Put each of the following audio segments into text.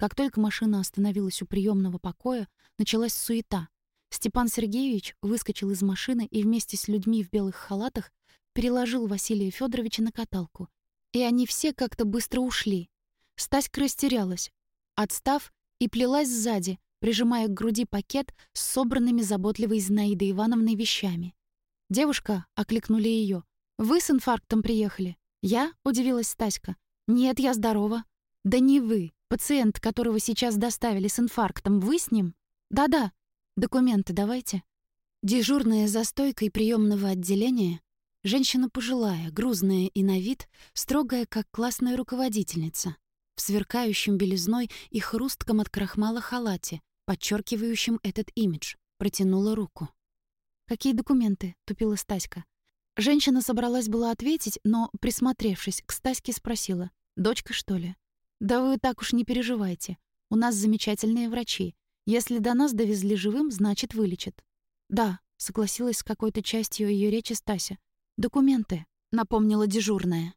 Как только машина остановилась у приемного покоя, началась суета. Степан Сергеевич выскочил из машины и вместе с людьми в белых халатах переложил Василия Федоровича на каталку. И они все как-то быстро ушли. Стаська растерялась, отстав и плелась сзади, прижимая к груди пакет с собранными заботливой Зинаидой Ивановной вещами. «Девушка», — окликнули ее, — «вы с инфарктом приехали?» «Я?» — удивилась Стаська. «Нет, я здорова». «Да не вы. Пациент, которого сейчас доставили с инфарктом, вы с ним?» «Да-да. Документы давайте». Дежурная за стойкой приемного отделения, женщина пожилая, грузная и на вид, строгая, как классная руководительница, в сверкающем белизной и хрустком от крахмала халате, подчеркивающем этот имидж, протянула руку. «Какие документы?» — тупила Стаська. Женщина собралась была ответить, но, присмотревшись к Стаське, спросила. «Дочка, что ли?» «Да вы так уж не переживайте. У нас замечательные врачи. Если до нас довезли живым, значит, вылечат». «Да», — согласилась с какой-то частью ее речи Стася. «Документы», — напомнила дежурная.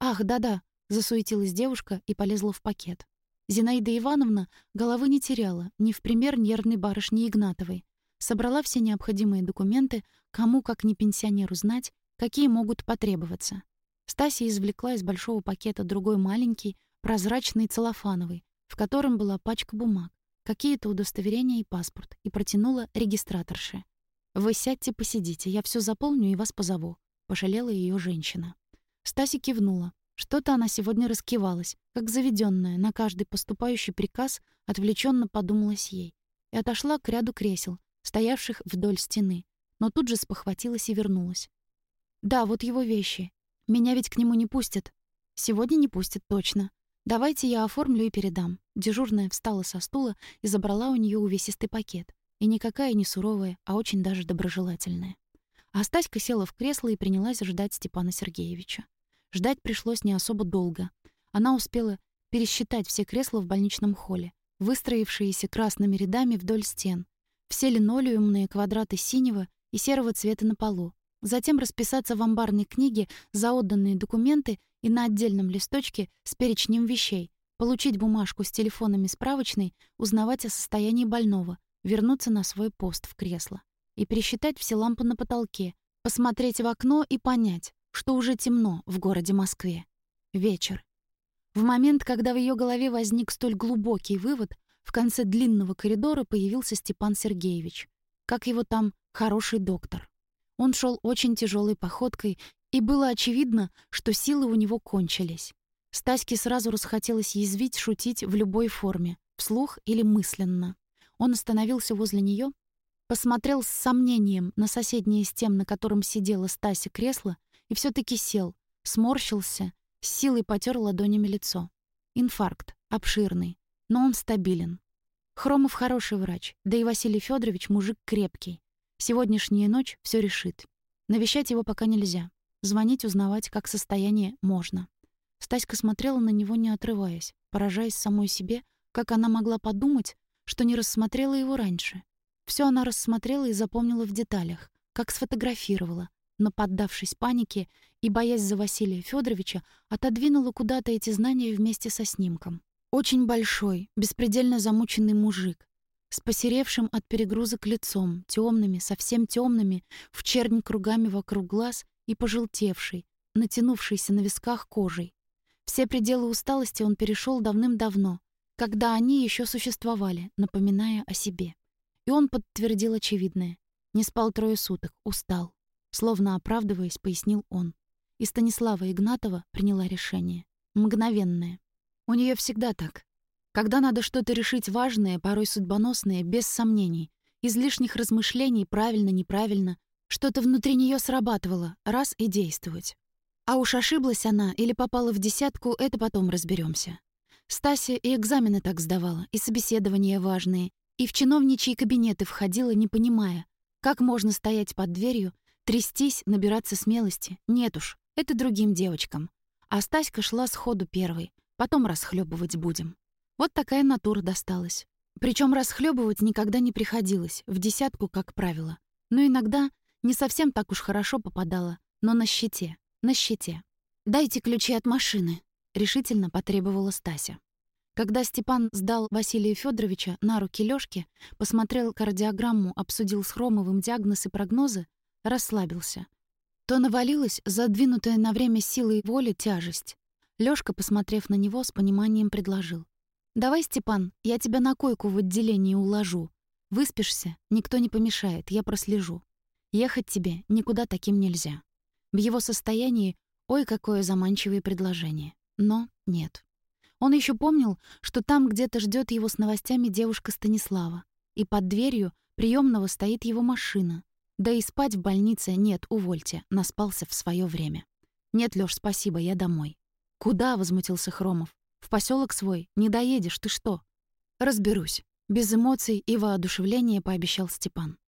«Ах, да-да», — засуетилась девушка и полезла в пакет. Зинаида Ивановна головы не теряла, ни в пример нервной барышни Игнатовой. Собрала все необходимые документы, кому, как не пенсионеру, знать, какие могут потребоваться. Стася извлекла из большого пакета другой маленький, прозрачный целлофановый, в котором была пачка бумаг, какие-то удостоверения и паспорт, и протянула регистраторше. «Вы сядьте, посидите, я все заполню и вас позову», — пожалела ее женщина. Стася кивнула. Что-то она сегодня раскивалась, как заведенная, на каждый поступающий приказ отвлеченно подумалась ей, и отошла к ряду кресел, стоявших вдоль стены, но тут же спохватилась и вернулась. «Да, вот его вещи. Меня ведь к нему не пустят. Сегодня не пустят, точно. Давайте я оформлю и передам». Дежурная встала со стула и забрала у нее увесистый пакет. И никакая не суровая, а очень даже доброжелательная. А Стаська села в кресло и принялась ждать Степана Сергеевича. Ждать пришлось не особо долго. Она успела пересчитать все кресла в больничном холле, выстроившиеся красными рядами вдоль стен, все линолеумные квадраты синего и серого цвета на полу, затем расписаться в амбарной книге за отданные документы и на отдельном листочке с перечнем вещей, получить бумажку с телефонами справочной, узнавать о состоянии больного, вернуться на свой пост в кресло и пересчитать все лампы на потолке, посмотреть в окно и понять, что уже темно в городе Москве. Вечер. В момент, когда в ее голове возник столь глубокий вывод, в конце длинного коридора появился Степан Сергеевич. Как его там, хороший доктор. Он шел очень тяжелой походкой, и было очевидно, что силы у него кончились. Стаське сразу расхотелось язвить, шутить в любой форме, вслух или мысленно. Он остановился возле нее, посмотрел с сомнением на соседнее с тем, на котором сидела Стася кресло, и все таки сел, сморщился, с силой потер ладонями лицо. Инфаркт, обширный, но он стабилен. Хромов хороший врач, да и Василий Федорович мужик крепкий. Сегодняшняя ночь все решит. Навещать его пока нельзя. Звонить, узнавать, как состояние, можно. Стаська смотрела на него, не отрываясь, поражаясь самой себе, как она могла подумать, что не рассмотрела его раньше. Все она рассмотрела и запомнила в деталях, как сфотографировала, но, поддавшись панике и боясь за Василия Федоровича, отодвинула куда-то эти знания вместе со снимком. Очень большой, беспредельно замученный мужик, с посеревшим от перегрузок лицом, темными, совсем темными, в чернь кругами вокруг глаз и пожелтевший, натянувшийся на висках кожей. Все пределы усталости он перешел давным-давно, когда они еще существовали, напоминая о себе. И он подтвердил очевидное. Не спал трое суток, устал. Словно оправдываясь, пояснил он. И Станислава Игнатова приняла решение. Мгновенное. У нее всегда так. Когда надо что-то решить важное, порой судьбоносное, без сомнений, излишних размышлений, правильно-неправильно, что-то внутри нее срабатывало, раз и действовать. А уж ошиблась она или попала в десятку, это потом разберемся. Стася и экзамены так сдавала, и собеседования важные, и в чиновничьи кабинеты входила, не понимая, как можно стоять под дверью, трястись, набираться смелости. Нет уж, это другим девочкам. А Стаська шла сходу первой, потом расхлебывать будем. Вот такая натура досталась. Причем расхлебывать никогда не приходилось, в десятку, как правило. Но иногда не совсем так уж хорошо попадала, но на щите, на щите. «Дайте ключи от машины», — решительно потребовала Стася. Когда Степан сдал Василия Федоровича на руки Лёшки, посмотрел кардиограмму, обсудил с Хромовым диагноз и прогнозы, расслабился. То навалилась задвинутая на время силой воли тяжесть. Лёшка, посмотрев на него, с пониманием предложил. «Давай, Степан, я тебя на койку в отделении уложу. Выспишься, никто не помешает, я прослежу. Ехать тебе никуда таким нельзя». В его состоянии ой, какое заманчивое предложение. Но нет. Он еще помнил, что там где-то ждет его с новостями девушка Станислава, и под дверью приемного стоит его машина. Да и спать в больнице нет, увольте, наспался в свое время. «Нет, Лёш, спасибо, я домой». «Куда?» — возмутился Хромов. В поселок свой не доедешь, ты что? Разберусь. Без эмоций и воодушевления пообещал Степан.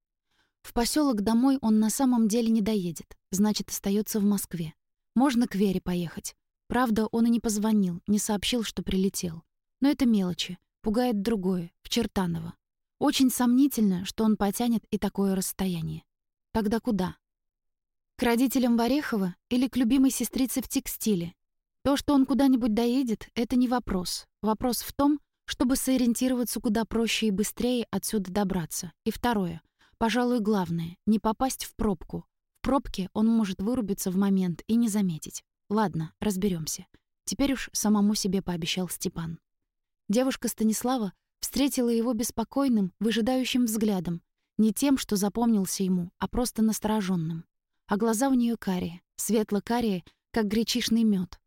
В поселок домой он на самом деле не доедет, значит, остается в Москве. Можно к Вере поехать. Правда, он и не позвонил, не сообщил, что прилетел. Но это мелочи, пугает другое, в Чертаново. Очень сомнительно, что он потянет и такое расстояние. Тогда куда? К родителям Варехова или к любимой сестрице в текстиле, то, что он куда-нибудь доедет, это не вопрос. Вопрос в том, чтобы сориентироваться куда проще и быстрее отсюда добраться. И второе, пожалуй, главное, не попасть в пробку. В пробке он может вырубиться в момент и не заметить. Ладно, разберемся. Теперь уж самому себе пообещал Степан. Девушка Станислава встретила его беспокойным, выжидающим взглядом, не тем, что запомнился ему, а просто настороженным. А глаза у нее карие, светло-карие, как гречишный мед.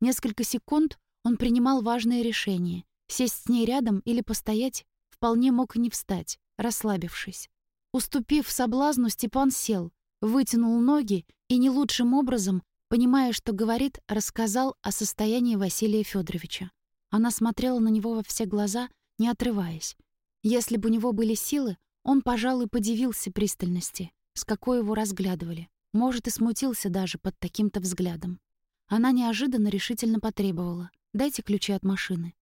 Несколько секунд он принимал важное решение — сесть с ней рядом или постоять, вполне мог и не встать, расслабившись. Уступив соблазну, Степан сел, вытянул ноги и не лучшим образом, понимая, что говорит, рассказал о состоянии Василия Федоровича. Она смотрела на него во все глаза, не отрываясь. Если бы у него были силы, он, пожалуй, подивился пристальности, с какой его разглядывали. Может, и смутился даже под таким-то взглядом. Она неожиданно решительно потребовала. «Дайте ключи от машины».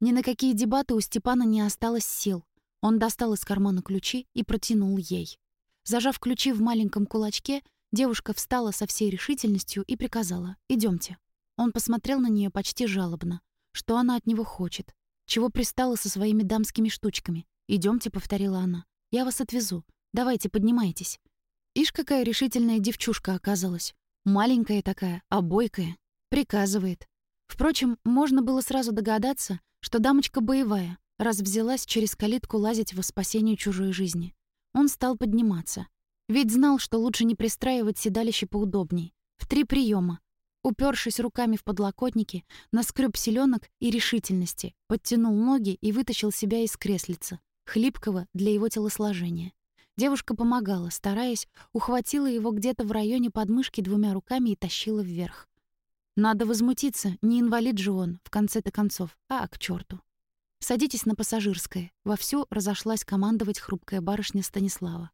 Ни на какие дебаты у Степана не осталось сил. Он достал из кармана ключи и протянул ей. Зажав ключи в маленьком кулачке, девушка встала со всей решительностью и приказала «Идёмте». Он посмотрел на нее почти жалобно. Что она от него хочет? Чего пристала со своими дамскими штучками? «Идёмте», — повторила она. «Я вас отвезу. Давайте, поднимайтесь». Ишь, какая решительная девчушка оказалась. Маленькая такая, а бойкая. Приказывает. Впрочем, можно было сразу догадаться, что дамочка боевая, раз взялась через калитку лазить во спасение чужой жизни. Он стал подниматься. Ведь знал, что лучше не пристраивать седалище поудобней. В три приема. Упершись руками в подлокотники, наскреб селенок и решительности, подтянул ноги и вытащил себя из креслица, хлипкого для его телосложения. Девушка помогала, стараясь, ухватила его где-то в районе подмышки двумя руками и тащила вверх. Надо возмутиться, не инвалид же он, в конце-то концов. А, к черту. «Садитесь на пассажирское», — вовсю разошлась командовать хрупкая барышня Станислава.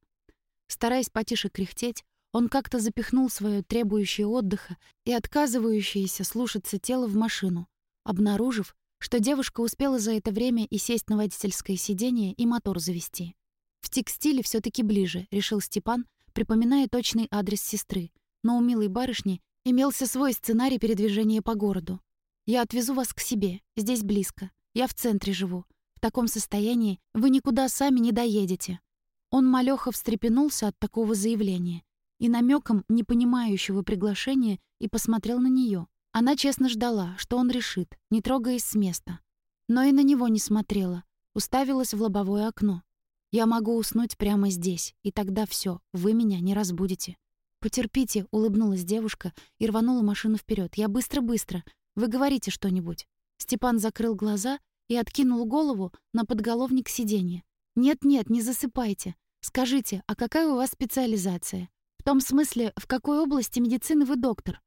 Стараясь потише кряхтеть, он как-то запихнул свое требующее отдыха и отказывающееся слушаться тело в машину, обнаружив, что девушка успела за это время и сесть на водительское сиденье, и мотор завести. В текстиле все таки ближе, решил Степан, припоминая точный адрес сестры. Но у милой барышни имелся свой сценарий передвижения по городу. «Я отвезу вас к себе, здесь близко. Я в центре живу. В таком состоянии вы никуда сами не доедете». Он малёха встрепенулся от такого заявления и намеком непонимающего приглашения и посмотрел на нее. Она честно ждала, что он решит, не трогаясь с места. Но и на него не смотрела, уставилась в лобовое окно. Я могу уснуть прямо здесь, и тогда все, вы меня не разбудите. Потерпите, улыбнулась девушка и рванула машину вперед. Я быстро-быстро. Вы говорите что-нибудь. Степан закрыл глаза и откинул голову на подголовник сиденья. Нет-нет, не засыпайте. Скажите, а какая у вас специализация? В том смысле, в какой области медицины вы доктор?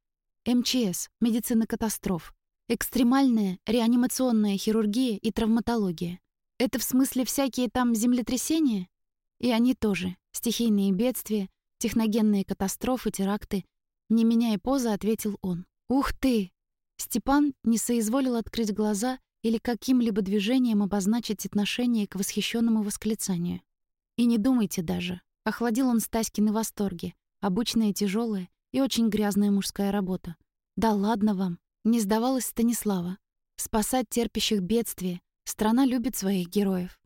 МЧС, медицина катастроф. Экстремальная реанимационная хирургия и травматология. Это в смысле всякие там землетрясения? И они тоже. Стихийные бедствия, техногенные катастрофы, теракты. Не меняя позы, ответил он. «Ух ты!» Степан не соизволил открыть глаза или каким-либо движением обозначить отношение к восхищенному восклицанию. «И не думайте даже». Охладил он Стаськины восторги. Обычная тяжелая и очень грязная мужская работа. «Да ладно вам!» Не сдавалась Станислава. спасать терпящих бедствия. Страна любит своих героев.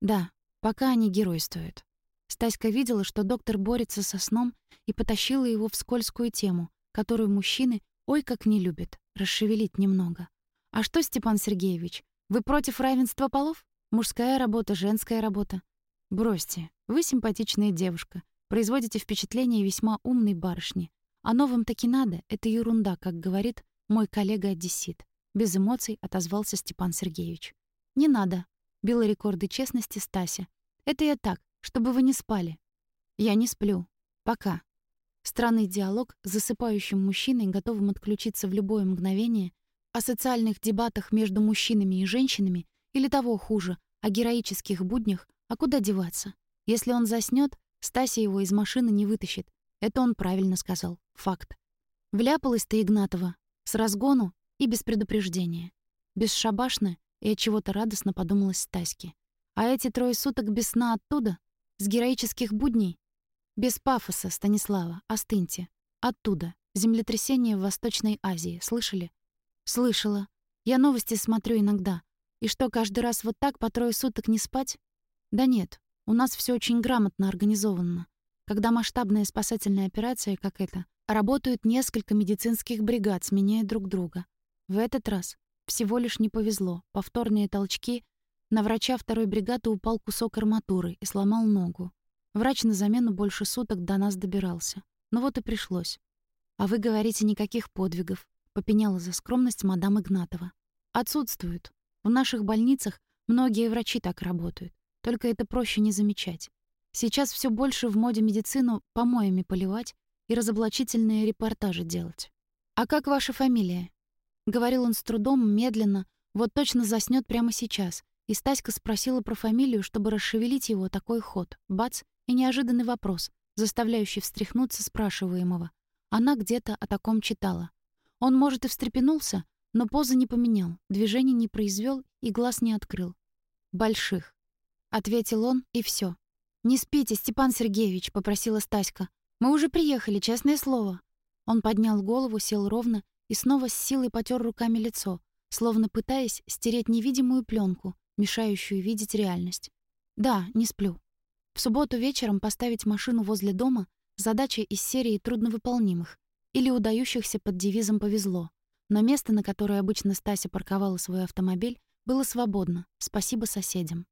Да, пока они геройствуют. Стаська видела, что доктор борется со сном и потащила его в скользкую тему, которую мужчины ой как не любят, расшевелить немного. «А что, Степан Сергеевич, вы против равенства полов? Мужская работа, женская работа?» «Бросьте, вы симпатичная девушка, производите впечатление весьма умной барышни. А новым таки надо, это ерунда, как говорит мой коллега-одессит. Без эмоций отозвался Степан Сергеевич. «Не надо», — била рекорды честности Стася. «Это я так, чтобы вы не спали». «Я не сплю. Пока». Странный диалог с засыпающим мужчиной, готовым отключиться в любое мгновение, о социальных дебатах между мужчинами и женщинами или того хуже, о героических буднях, а куда деваться? Если он заснёт, Стася его из машины не вытащит. Это он правильно сказал. Факт. Вляпалась ты, Игнатова, с разгону и без предупреждения. Бесшабашно и от чего-то радостно подумалось Стаське. А эти трое суток без сна оттуда, с героических будней, без пафоса, Станислава, остыньте. Оттуда, землетрясение в Восточной Азии, слышали? Слышала. Я новости смотрю иногда. И что, каждый раз вот так по трое суток не спать? Да нет, у нас все очень грамотно организовано. Когда масштабная спасательная операция, как эта, работают несколько медицинских бригад, сменяя друг друга. В этот раз всего лишь не повезло. Повторные толчки. На врача второй бригады упал кусок арматуры и сломал ногу. Врач на замену больше суток до нас добирался. Ну вот и пришлось. «А вы говорите, никаких подвигов», — попеняла за скромность мадам Игнатова. «Отсутствуют. В наших больницах многие врачи так работают. Только это проще не замечать. Сейчас все больше в моде медицину помоями поливать и разоблачительные репортажи делать. «А как ваша фамилия?» Говорил он с трудом, медленно, вот точно заснёт прямо сейчас. И Стаська спросила про фамилию, чтобы расшевелить его такой ход. Бац! И неожиданный вопрос, заставляющий встряхнуться спрашиваемого. Она где-то о таком читала. Он, может, и встрепенулся, но позы не поменял, движений не произвел и глаз не открыл. «Больших», — ответил он, и все. «Не спите, Степан Сергеевич», — попросила Стаська. «Мы уже приехали, честное слово». Он поднял голову, сел ровно и снова с силой потер руками лицо, словно пытаясь стереть невидимую пленку, мешающую видеть реальность. «Да, не сплю. В субботу вечером поставить машину возле дома — задача из серии трудновыполнимых или удающихся под девизом «повезло». Но место, на которое обычно Стася парковала свой автомобиль, было свободно, спасибо соседям.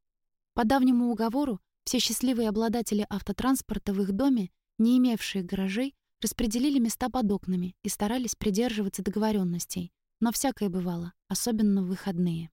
По давнему уговору все счастливые обладатели автотранспорта в их доме, не имевшие гаражей, распределили места под окнами и старались придерживаться договоренностей. Но всякое бывало, особенно в выходные.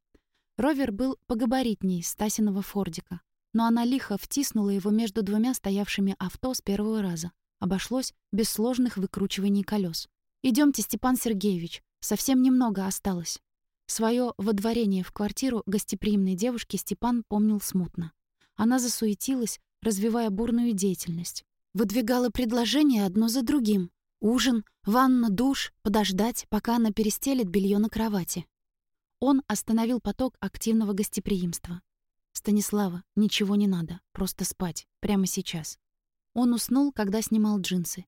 Ровер был погабаритней Стасиного Фордика, но она лихо втиснула его между двумя стоявшими авто с первого раза. Обошлось без сложных выкручиваний колес. Идемте, Степан Сергеевич, совсем немного осталось». Своё водворение в квартиру гостеприимной девушки Степан помнил смутно. Она засуетилась, развивая бурную деятельность. Выдвигала предложения одно за другим. Ужин, ванна, душ, подождать, пока она перестелит белье на кровати. Он остановил поток активного гостеприимства. «Станислава, ничего не надо, просто спать, прямо сейчас». Он уснул, когда снимал джинсы.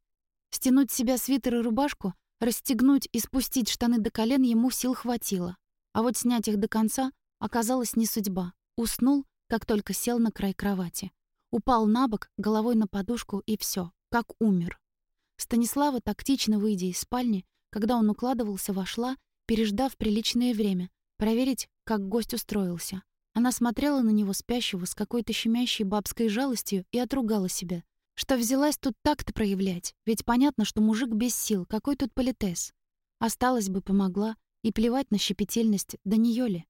Стянуть с себя свитер и рубашку, расстегнуть и спустить штаны до колен ему сил хватило. А вот снять их до конца оказалось не судьба. Уснул, как только сел на край кровати. Упал на бок, головой на подушку и все, как умер. Станислава, тактично выйдя из спальни, когда он укладывался, вошла, переждав приличное время, проверить, как гость устроился. Она смотрела на него спящего с какой-то щемящей бабской жалостью и отругала себя. Что взялась тут так-то проявлять? Ведь понятно, что мужик без сил, какой тут политес. Осталось бы, помогла, и плевать на щепетильность, да неё ли?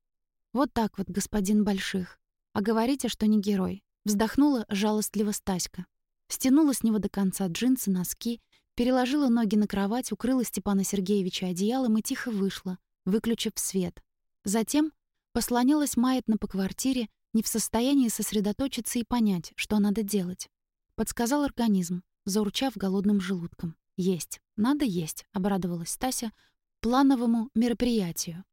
Вот так вот, господин Больших. А говорите, что не герой. Вздохнула жалостливо Стаська. Стянула с него до конца джинсы, носки, переложила ноги на кровать, укрыла Степана Сергеевича одеялом и тихо вышла, выключив свет. Затем послонялась маятно по квартире, не в состоянии сосредоточиться и понять, что надо делать. Подсказал организм, заурчав голодным желудком. «Есть, надо есть», — обрадовалась Стася плановому мероприятию.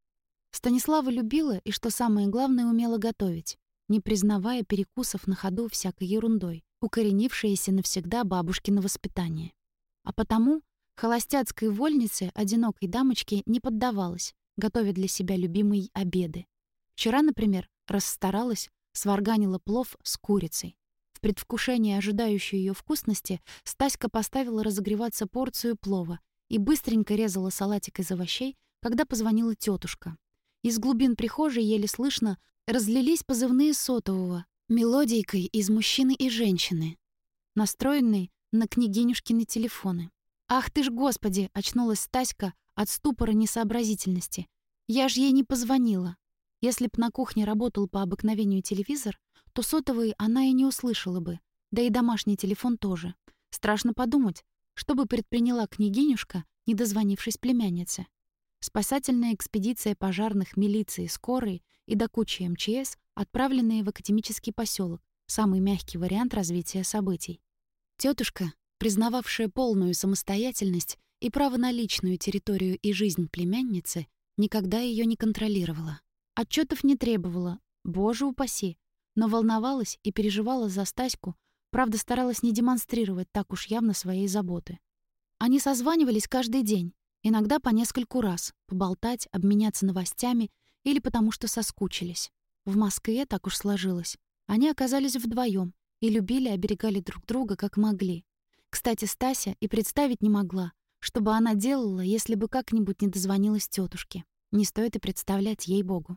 Станислава любила и, что самое главное, умела готовить не признавая перекусов на ходу всякой ерундой, укоренившееся навсегда бабушкино воспитание. А потому холостяцкой вольнице одинокой дамочке не поддавалась, готовя для себя любимые обеды. Вчера, например, расстаралась, сварганила плов с курицей. В предвкушении ожидающей ее вкусности Стаська поставила разогреваться порцию плова и быстренько резала салатик из овощей, когда позвонила тетушка. Из глубин прихожей еле слышно разлились позывные сотового, мелодийкой из мужчины и женщины, настроенной на княгинюшкины телефоны. «Ах ты ж, господи!» — очнулась Стаська от ступора несообразительности. «Я ж ей не позвонила. Если б на кухне работал по обыкновению телевизор, то сотовый она и не услышала бы, да и домашний телефон тоже. Страшно подумать, что бы предприняла княгинюшка, не дозвонившись племяннице. Спасательная экспедиция пожарных, милиции, скорой и до кучи МЧС, отправленные в академический поселок, самый мягкий вариант развития событий. Тетушка, признававшая полную самостоятельность и право на личную территорию и жизнь племянницы, никогда ее не контролировала. Отчетов не требовала, боже упаси, но волновалась и переживала за Стаську, правда, старалась не демонстрировать так уж явно своей заботы. Они созванивались каждый день, иногда по нескольку раз, поболтать, обменяться новостями или потому что соскучились. В Москве так уж сложилось. Они оказались вдвоем и любили, оберегали друг друга как могли. Кстати, Стася и представить не могла, что бы она делала, если бы как-нибудь не дозвонилась тетушке. Не стоит и представлять ей-богу.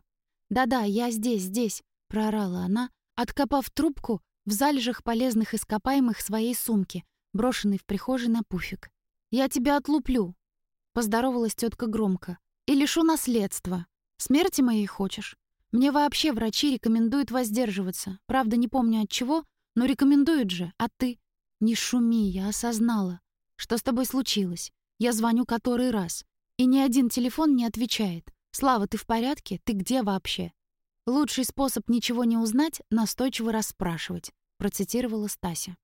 «Да-да, я здесь, здесь проорала она, откопав трубку в залежах полезных ископаемых своей сумки, брошенной в прихожей на пуфик. «Я тебя отлуплю», — поздоровалась тетка громко, — «и лишу наследства. Смерти моей хочешь? Мне вообще врачи рекомендуют воздерживаться. Правда, не помню от чего, но рекомендуют же, а ты...» «Не шуми, я осознала. Что с тобой случилось? Я звоню который раз. И ни один телефон не отвечает. Слава, ты в порядке? Ты где вообще?» «Лучший способ ничего не узнать — настойчиво расспрашивать», — процитировала Стася.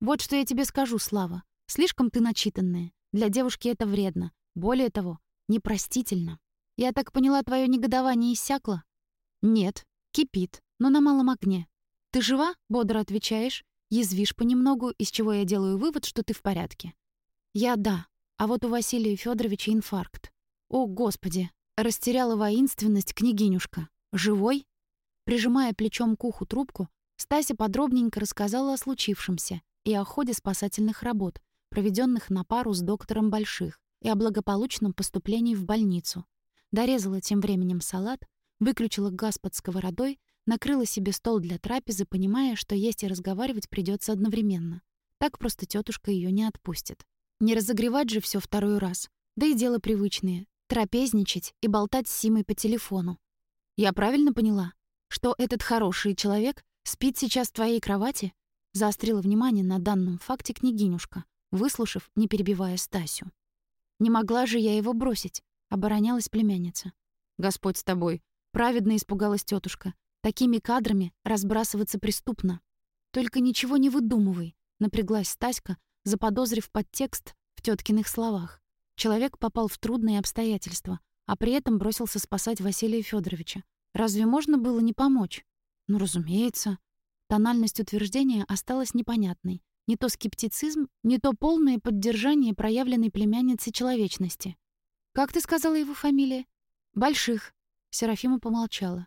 «Вот что я тебе скажу, Слава. Слишком ты начитанная. Для девушки это вредно. Более того, непростительно. Я так поняла, твое негодование иссякло?» «Нет, кипит, но на малом огне. Ты жива?» — бодро отвечаешь. Язвишь понемногу, из чего я делаю вывод, что ты в порядке. «Я — да. А вот у Василия Федоровича инфаркт. О, Господи!» — растеряла воинственность княгинюшка. «Живой?» Прижимая плечом к уху трубку, Стася подробненько рассказала о случившемся и о ходе спасательных работ, проведенных на пару с доктором Больших, и о благополучном поступлении в больницу. Дорезала тем временем салат, выключила газ под сковородой, накрыла себе стол для трапезы, понимая, что есть и разговаривать придется одновременно. Так просто тетушка ее не отпустит. Не разогревать же все второй раз. Да и дело привычное — трапезничать и болтать с Симой по телефону. Я правильно поняла, что этот хороший человек спит сейчас в твоей кровати? Заострила внимание на данном факте княгинюшка, выслушав, не перебивая Стасю. Не могла же я его бросить, оборонялась племянница. Господь с тобой, праведно испугалась тетушка. Такими кадрами разбрасываться преступно. Только ничего не выдумывай, напряглась Стаська, заподозрив подтекст в теткиных словах. Человек попал в трудные обстоятельства, а при этом бросился спасать Василия Федоровича. Разве можно было не помочь? Ну, разумеется. Тональность утверждения осталась непонятной. Не то скептицизм, не то полное поддержание проявленной племянницы человечности. «Как ты сказала его фамилия?» «Больших». Серафима помолчала.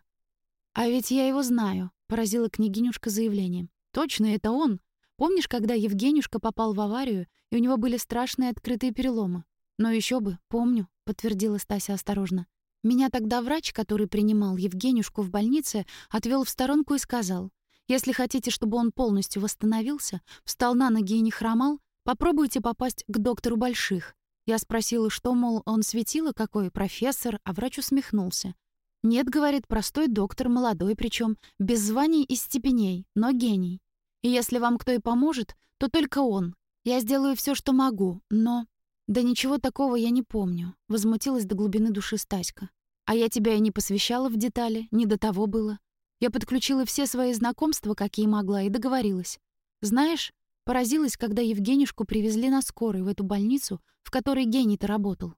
«А ведь я его знаю», — поразила княгинюшка заявлением. «Точно, это он. Помнишь, когда Евгенюшка попал в аварию, и у него были страшные открытые переломы? Но еще бы, помню. — подтвердила Стася осторожно. «Меня тогда врач, который принимал Евгенюшку в больнице, отвел в сторонку и сказал, «Если хотите, чтобы он полностью восстановился, встал на ноги и не хромал, попробуйте попасть к доктору Больших». Я спросила, что, мол, он светило какой, профессор, а врач усмехнулся. «Нет, — говорит, — простой доктор, молодой причем, без званий и степеней, но гений. И если вам кто и поможет, то только он. Я сделаю все, что могу, но...» «Да ничего такого я не помню», — возмутилась до глубины души Стаська. «А я тебя и не посвящала в детали, не до того было. Я подключила все свои знакомства, какие могла, и договорилась. Знаешь, поразилась, когда Евгенюшку привезли на скорой в эту больницу, в которой гений-то работал.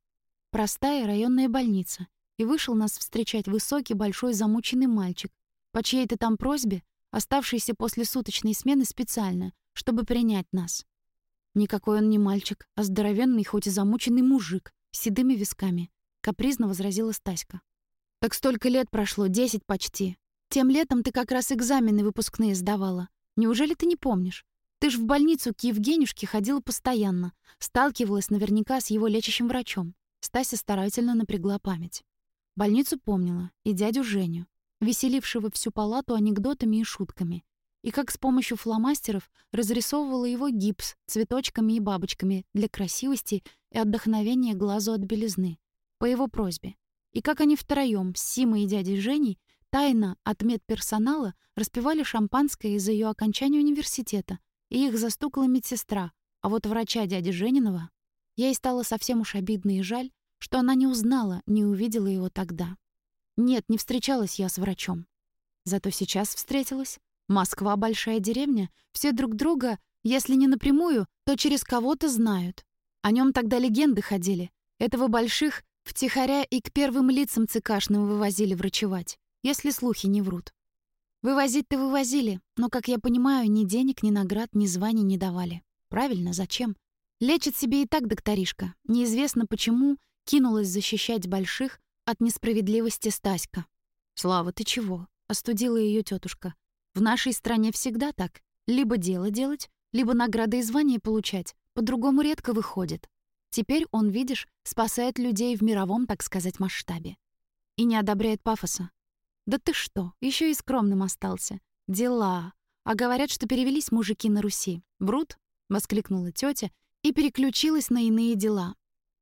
Простая районная больница. И вышел нас встречать высокий, большой, замученный мальчик, по чьей-то там просьбе, оставшийся после суточной смены специально, чтобы принять нас. Никакой он не мальчик, а здоровенный, хоть и замученный мужик, с седыми висками. капризно возразила Стаська. Так столько лет прошло, десять почти. Тем летом ты как раз экзамены выпускные сдавала. Неужели ты не помнишь? Ты ж в больницу к Евгенюшке ходила постоянно, сталкивалась наверняка с его лечащим врачом. Стася старательно напрягла память. Больницу помнила и дядю Женю, веселившего всю палату анекдотами и шутками, и как с помощью фломастеров разрисовывала его гипс цветочками и бабочками для красивости и отдохновения глазу от белизны, по его просьбе. И как они втроем с Симой и дядей Женей тайно от медперсонала распивали шампанское из-за ее окончания университета, и их застукала медсестра, а вот врача дяди Жениного ей стало совсем уж обидно и жаль, что она не узнала, не увидела его тогда. Нет, не встречалась я с врачом. Зато сейчас встретилась. Москва — большая деревня, все друг друга, если не напрямую, то через кого-то знают. О нем тогда легенды ходили. Этого больших втихаря и к первым лицам цикашным вывозили врачевать, если слухи не врут. Вывозить-то вывозили, но, как я понимаю, ни денег, ни наград, ни званий не давали. Правильно, зачем? Лечит себе и так докторишка. Неизвестно почему кинулась защищать больших от несправедливости Стаська. «Слава, ты чего?» — остудила ее тетушка. В нашей стране всегда так. Либо дело делать, либо награды и звания получать. По-другому редко выходит. Теперь он, видишь, спасает людей в мировом, так сказать, масштабе. И не одобряет пафоса. Да ты что, еще и скромным остался. Дела. А говорят, что перевелись мужики на Руси. Брут? воскликнула тетя и переключилась на иные дела.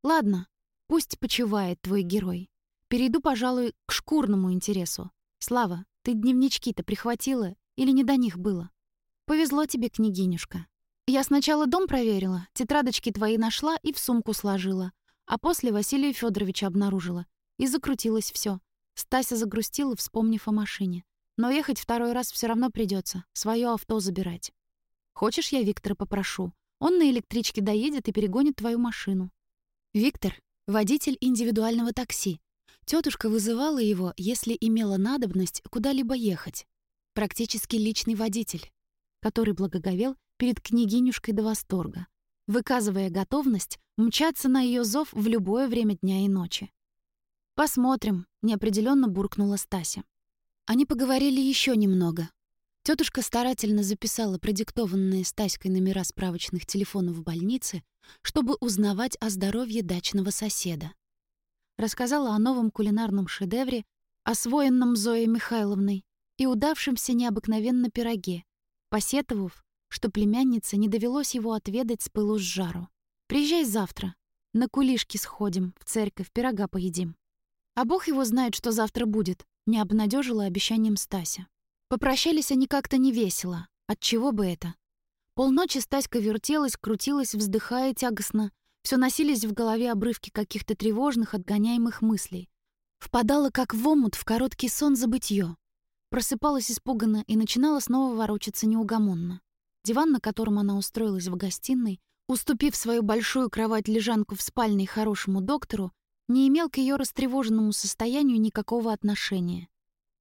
Ладно, пусть почивает твой герой. Перейду, пожалуй, к шкурному интересу. Слава, ты дневнички-то прихватила или не до них было? Повезло тебе, княгинюшка. Я сначала дом проверила, тетрадочки твои нашла и в сумку сложила, а после Василия Федоровича обнаружила. И закрутилось все. Стася загрустила, вспомнив о машине. Но ехать второй раз все равно придется, свое авто забирать. Хочешь, я Виктора попрошу? Он на электричке доедет и перегонит твою машину. Виктор — водитель индивидуального такси. Тетушка вызывала его, если имела надобность куда-либо ехать практически личный водитель, который благоговел перед княгинюшкой до восторга, выказывая готовность мчаться на ее зов в любое время дня и ночи. «Посмотрим», — неопределенно буркнула Стася. Они поговорили еще немного. Тетушка старательно записала продиктованные Стаськой номера справочных телефонов в больнице, чтобы узнавать о здоровье дачного соседа. Рассказала о новом кулинарном шедевре, освоенном Зоей Михайловной, и удавшемся необыкновенно пироге, посетовав, что племяннице не довелось его отведать с пылу с жару. «Приезжай завтра. На кулишки сходим, в церковь, пирога поедим». А бог его знает, что завтра будет, не обнадежила обещанием Стася. Попрощались они как-то невесело. Отчего бы это? Полночи Стаська вертелась, крутилась, вздыхая тягостно. Все носились в голове обрывки каких-то тревожных, отгоняемых мыслей. Впадала, как в омут, в короткий сон забытье. Просыпалась испуганно и начинала снова ворочаться неугомонно. Диван, на котором она устроилась в гостиной, уступив свою большую кровать-лежанку в спальне хорошему доктору, не имел к ее растревоженному состоянию никакого отношения.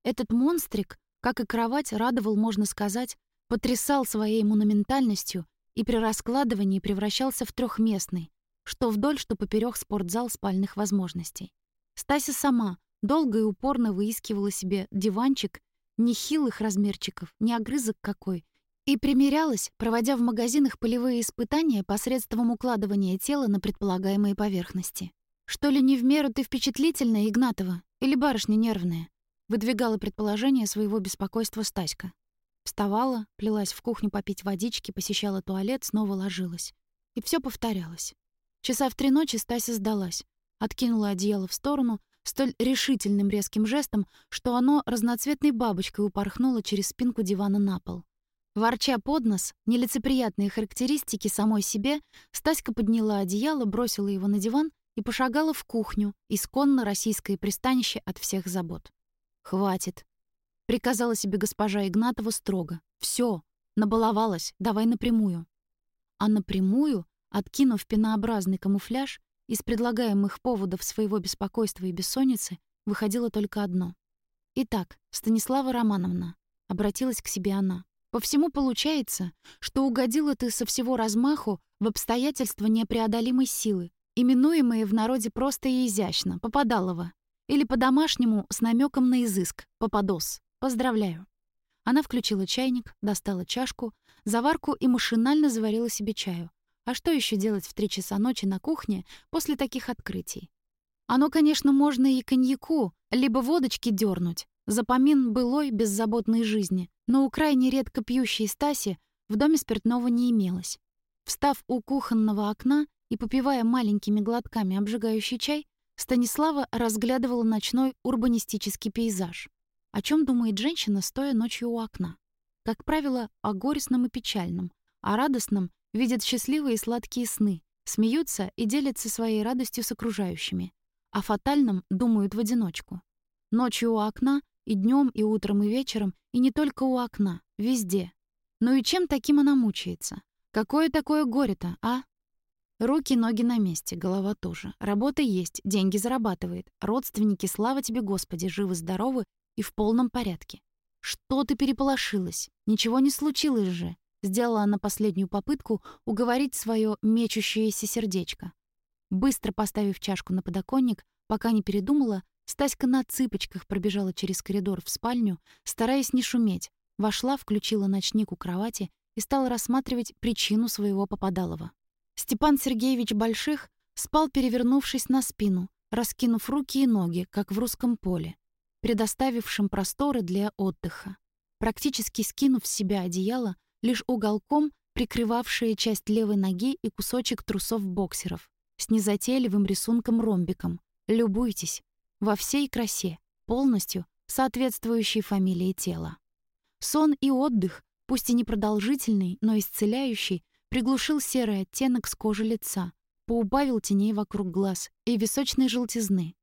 Этот монстрик, как и кровать, радовал, можно сказать, потрясал своей монументальностью и при раскладывании превращался в трехместный, что вдоль, что поперек спортзал спальных возможностей. Стася сама долго и упорно выискивала себе диванчик ни хилых размерчиков, ни огрызок какой, и примерялась, проводя в магазинах полевые испытания посредством укладывания тела на предполагаемые поверхности. «Что ли не в меру ты впечатлительная, Игнатова? Или барышня нервная?» Выдвигала предположение своего беспокойства Стаська. Вставала, плелась в кухню попить водички, посещала туалет, снова ложилась. И все повторялось. Часа в три ночи Стася сдалась. Откинула одеяло в сторону, столь решительным резким жестом, что оно разноцветной бабочкой упорхнуло через спинку дивана на пол. Ворча под нос нелицеприятные характеристики самой себе, Стаська подняла одеяло, бросила его на диван и пошагала в кухню, исконно российское пристанище от всех забот. «Хватит», — приказала себе госпожа Игнатова строго. «Всё, набаловалась, давай напрямую». А напрямую, откинув пенообразный камуфляж, из предлагаемых поводов своего беспокойства и бессонницы выходило только одно. «Итак, Станислава Романовна», — обратилась к себе она, «по всему получается, что угодила ты со всего размаху в обстоятельства непреодолимой силы, именуемые в народе просто и изящно «попадалово», или по-домашнему с намеком на изыск «попадос». Поздравляю. Она включила чайник, достала чашку, заварку и машинально заварила себе чаю. А что еще делать в три часа ночи на кухне после таких открытий? Оно, конечно, можно и коньяку, либо водочки дернуть, запомин былой беззаботной жизни, но у крайне редко пьющей Стаси в доме спиртного не имелось. Встав у кухонного окна и попивая маленькими глотками обжигающий чай, Станислава разглядывала ночной урбанистический пейзаж. О чем думает женщина, стоя ночью у окна? Как правило, о горестном и печальном, о радостном видят счастливые и сладкие сны, смеются и делятся своей радостью с окружающими. О фатальном думают в одиночку. Ночью у окна, и днем, и утром, и вечером, и не только у окна, везде. Ну и чем таким она мучается? Какое такое горе-то, а? Руки, ноги на месте, голова тоже. Работа есть, деньги зарабатывает. Родственники, слава тебе, Господи, живы-здоровы и в полном порядке. Что ты переполошилась? Ничего не случилось же. Сделала она последнюю попытку уговорить свое мечущееся сердечко. Быстро поставив чашку на подоконник, пока не передумала, Стаська на цыпочках пробежала через коридор в спальню, стараясь не шуметь, вошла, включила ночник у кровати и стала рассматривать причину своего попадалова. Степан Сергеевич Больших спал, перевернувшись на спину, раскинув руки и ноги, как в русском поле предоставившим просторы для отдыха. Практически скинув с себя одеяло, лишь уголком прикрывавшие часть левой ноги и кусочек трусов боксеров с незатейливым рисунком-ромбиком. Любуйтесь. Во всей красе, полностью соответствующей фамилии тела. Сон и отдых, пусть и непродолжительный, но исцеляющий, приглушил серый оттенок с кожи лица, поубавил теней вокруг глаз и височной желтизны.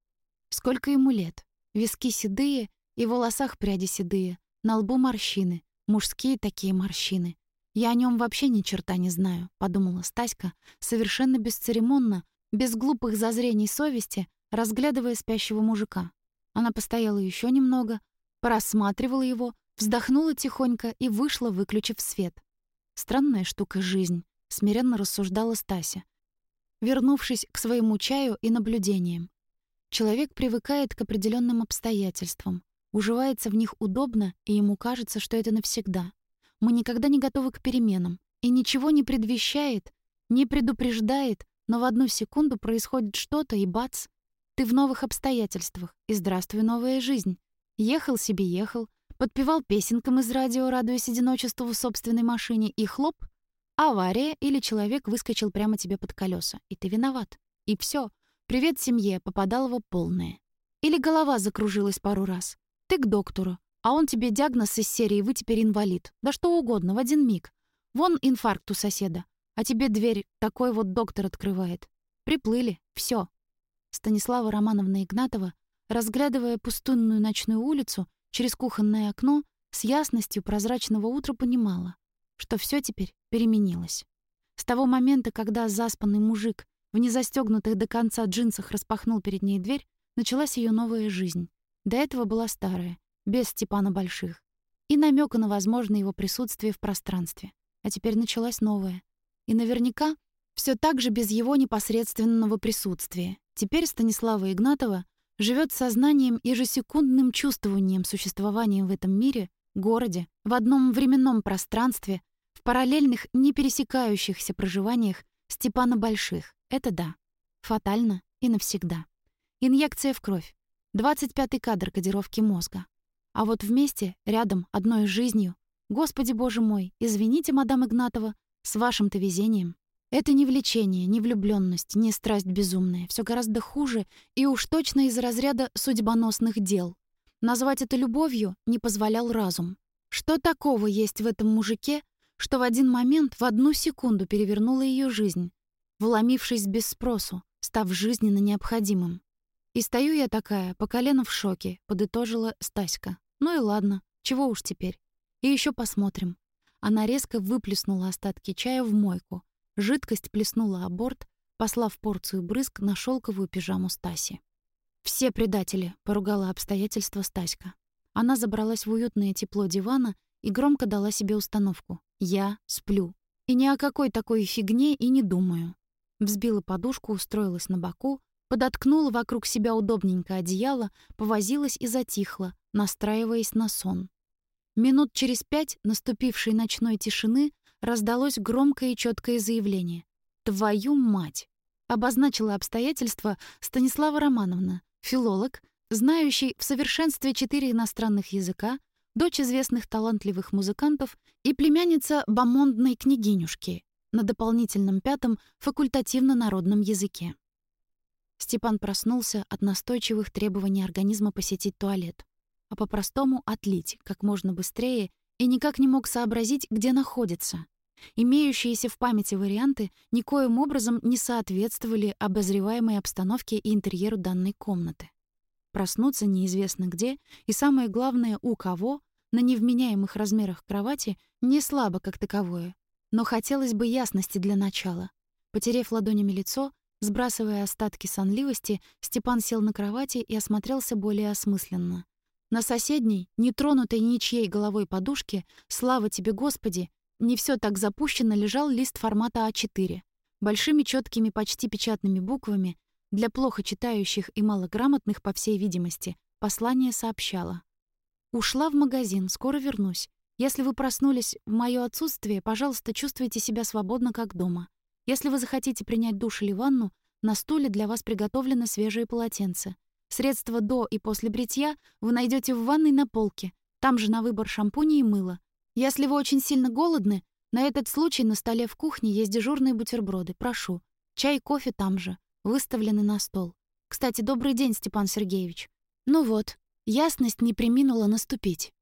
Сколько ему лет? Виски седые, и в волосах пряди седые, на лбу морщины, мужские такие морщины. Я о нем вообще ни черта не знаю, подумала Стаська, совершенно бесцеремонно, без глупых зазрений совести, разглядывая спящего мужика. Она постояла еще немного, порассматривала его, вздохнула тихонько и вышла, выключив свет. Странная штука жизнь, смиренно рассуждала Стася, вернувшись к своему чаю и наблюдениям. Человек привыкает к определенным обстоятельствам, уживается в них удобно, и ему кажется, что это навсегда. Мы никогда не готовы к переменам, и ничего не предвещает, не предупреждает, но в одну секунду происходит что-то, и бац, ты в новых обстоятельствах, и здравствуй, новая жизнь. Ехал себе ехал, подпевал песенкам из радио, радуясь одиночеству в собственной машине, и хлоп, авария или человек выскочил прямо тебе под колеса, и ты виноват. И все. Привет семье, Попадалова полная. Или голова закружилась пару раз. Ты к доктору, а он тебе диагноз из серии «Вы теперь инвалид». Да что угодно, в один миг. Вон инфаркт у соседа, а тебе дверь такой вот доктор открывает. Приплыли, все. Станислава Романовна Игнатова, разглядывая пустынную ночную улицу через кухонное окно, с ясностью прозрачного утра понимала, что все теперь переменилось. С того момента, когда заспанный мужик в незастегнутых до конца джинсах распахнул перед ней дверь, началась ее новая жизнь. До этого была старая, без Степана Больших. И намека на возможное его присутствие в пространстве. А теперь началась новая. И наверняка все так же без его непосредственного присутствия. Теперь Станислава Игнатова живет сознанием ежесекундным чувствованием существованием в этом мире, городе, в одном временном пространстве, в параллельных, не пересекающихся проживаниях Степана Больших, это да. Фатально и навсегда. Инъекция в кровь. 25-й кадр кодировки мозга. А вот вместе, рядом, одной жизнью. Господи боже мой, извините, мадам Игнатова, с вашим-то везением. Это не влечение, не влюбленность, не страсть безумная. Все гораздо хуже и уж точно из разряда судьбоносных дел. Назвать это любовью не позволял разум. Что такого есть в этом мужике, что в один момент, в одну секунду перевернуло ее жизнь, вломившись без спросу, став жизненно необходимым. И стою я такая, по колено в шоке, подытожила Стаська. Ну и ладно, чего уж теперь. И еще посмотрим. Она резко выплеснула остатки чая в мойку. Жидкость плеснула о борт, послав порцию брызг на шелковую пижаму Стаси. «Все предатели», — поругала обстоятельства Стаська. Она забралась в уютное тепло дивана и громко дала себе установку. «Я сплю. И ни о какой такой фигне и не думаю. Взбила подушку, устроилась на боку, подоткнула вокруг себя удобненько одеяло, повозилась и затихла, настраиваясь на сон. Минут через пять наступившей ночной тишины раздалось громкое и четкое заявление. «Твою мать!» обозначила обстоятельства Станислава Романовна, филолог, знающий в совершенстве четыре иностранных языка, дочь известных талантливых музыкантов и племянница бомондной княгинюшки на дополнительном пятом факультативно-народном языке. Степан проснулся от настойчивых требований организма посетить туалет, а по-простому отлить как можно быстрее и никак не мог сообразить, где находится. Имеющиеся в памяти варианты никоим образом не соответствовали обозреваемой обстановке и интерьеру данной комнаты. Проснуться неизвестно где, и самое главное, у кого, на невменяемых размерах кровати, не слабо как таковое. Но хотелось бы ясности для начала. Потерев ладонями лицо, сбрасывая остатки сонливости, Степан сел на кровати и осмотрелся более осмысленно. На соседней, нетронутой ничьей головой подушке, слава тебе, Господи, не все так запущено, лежал лист формата А4. Большими четкими почти печатными буквами для плохо читающих и малограмотных, по всей видимости, послание сообщало. «Ушла в магазин, скоро вернусь. Если вы проснулись в моё отсутствие, пожалуйста, чувствуйте себя свободно, как дома. Если вы захотите принять душ или ванну, на стуле для вас приготовлено свежее полотенце. Средства до и после бритья вы найдете в ванной на полке. Там же на выбор шампуни и мыло. Если вы очень сильно голодны, на этот случай на столе в кухне есть дежурные бутерброды. Прошу. Чай и кофе там же выставлены на стол. Кстати, добрый день, Степан Сергеевич. Ну вот, ясность не преминула наступить.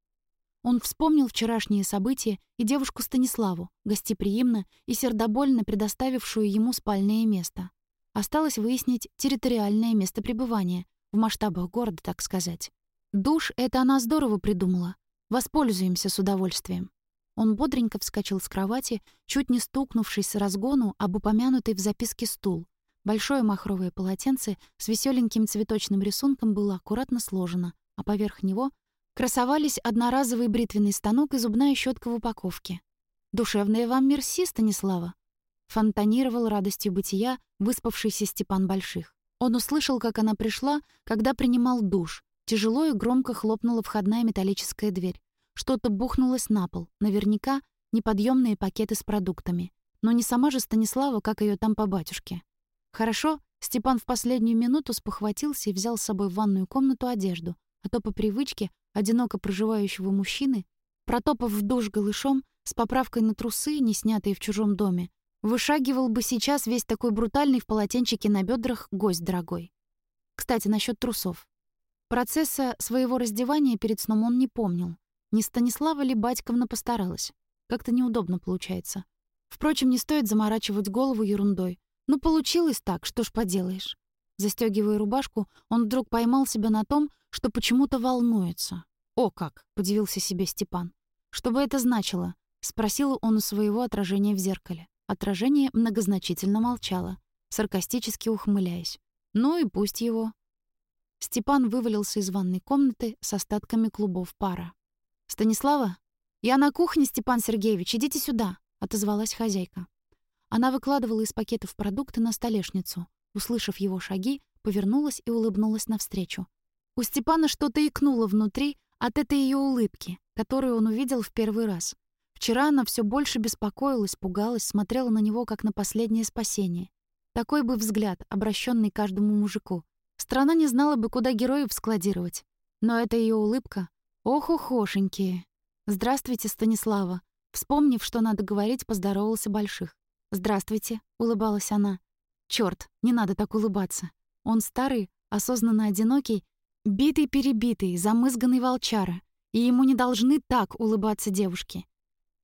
Он вспомнил вчерашние события и девушку Станиславу, гостеприимно и сердобольно предоставившую ему спальное место. Осталось выяснить территориальное место пребывания, в масштабах города, так сказать. Душ — это она здорово придумала. Воспользуемся с удовольствием. Он бодренько вскочил с кровати, чуть не стукнувшись с разгону об упомянутый в записке стул, Большое махровое полотенце с веселеньким цветочным рисунком было аккуратно сложено, а поверх него красовались одноразовый бритвенный станок и зубная щетка в упаковке. «Душевная вам мерси, Станислава!» Фонтанировал радостью бытия выспавшийся Степан Больших. Он услышал, как она пришла, когда принимал душ. Тяжело и громко хлопнула входная металлическая дверь. Что-то бухнулось на пол. Наверняка неподъемные пакеты с продуктами. Но не сама же Станислава, как ее там по батюшке. Хорошо, Степан в последнюю минуту спохватился и взял с собой в ванную комнату одежду, а то по привычке одиноко проживающего мужчины, протопав в душ голышом, с поправкой на трусы, не снятые в чужом доме, вышагивал бы сейчас весь такой брутальный в полотенчике на бедрах гость дорогой. Кстати, насчет трусов. Процесса своего раздевания перед сном он не помнил. Не Станислава ли Батьковна постаралась? Как-то неудобно получается. Впрочем, не стоит заморачивать голову ерундой. Ну, получилось так, что ж поделаешь. Застёгивая рубашку, он вдруг поймал себя на том, что почему-то волнуется. «О как!» — подивился себе Степан. «Что бы это значило?» — спросил он у своего отражения в зеркале. Отражение многозначительно молчало, саркастически ухмыляясь. «Ну и пусть его». Степан вывалился из ванной комнаты с остатками клубов пара. «Станислава? Я на кухне, Степан Сергеевич, идите сюда», — отозвалась хозяйка. Она выкладывала из пакетов продукты на столешницу. Услышав его шаги, повернулась и улыбнулась навстречу. У Степана что-то икнуло внутри от этой ее улыбки, которую он увидел в первый раз. Вчера она все больше беспокоилась, пугалась, смотрела на него как на последнее спасение. Такой бы взгляд, обращенный каждому мужику. Страна не знала бы, куда героев складировать. Но это ее улыбка. Ох, ухошенькие. «Здравствуйте, Станислава». Вспомнив, что надо говорить, поздоровался Больших. «Здравствуйте», — улыбалась она. Черт, не надо так улыбаться. Он старый, осознанно одинокий, битый-перебитый, замызганный волчара, и ему не должны так улыбаться девушки.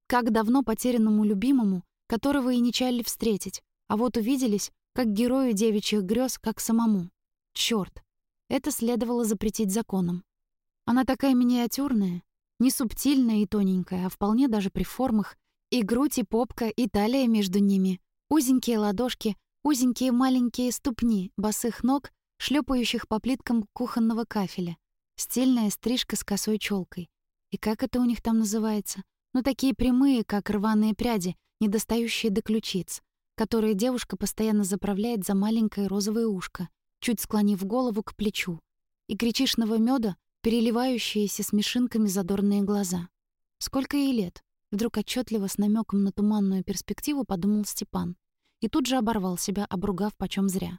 Как давно потерянному любимому, которого и не чаяли встретить, а вот увиделись, как герою девичьих грез, как самому. Черт, это следовало запретить законом. Она такая миниатюрная, не субтильная и тоненькая, а вполне даже при формах и грудь, и попка, и талия между ними. Узенькие ладошки, узенькие маленькие ступни, босых ног, шлепающих по плиткам кухонного кафеля. Стильная стрижка с косой челкой. И как это у них там называется? Ну, такие прямые, как рваные пряди, не достающие до ключиц. которые девушка постоянно заправляет за маленькое розовое ушко, чуть склонив голову к плечу, и гречишного меда, переливающиеся смешинками задорные глаза. Сколько ей лет? Вдруг отчетливо с намеком на туманную перспективу подумал Степан. И тут же оборвал себя, обругав почем зря.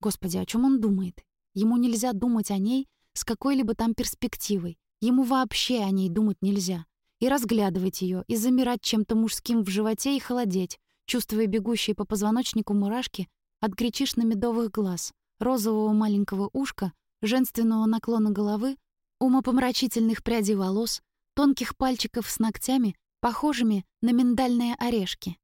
Господи, о чем он думает? Ему нельзя думать о ней с какой-либо там перспективой. Ему вообще о ней думать нельзя. И разглядывать ее, и замирать чем-то мужским в животе и холодеть, чувствуя бегущие по позвоночнику мурашки от гречишно-медовых глаз, розового маленького ушка, женственного наклона головы, умопомрачительных прядей волос, тонких пальчиков с ногтями, похожими на миндальные орешки.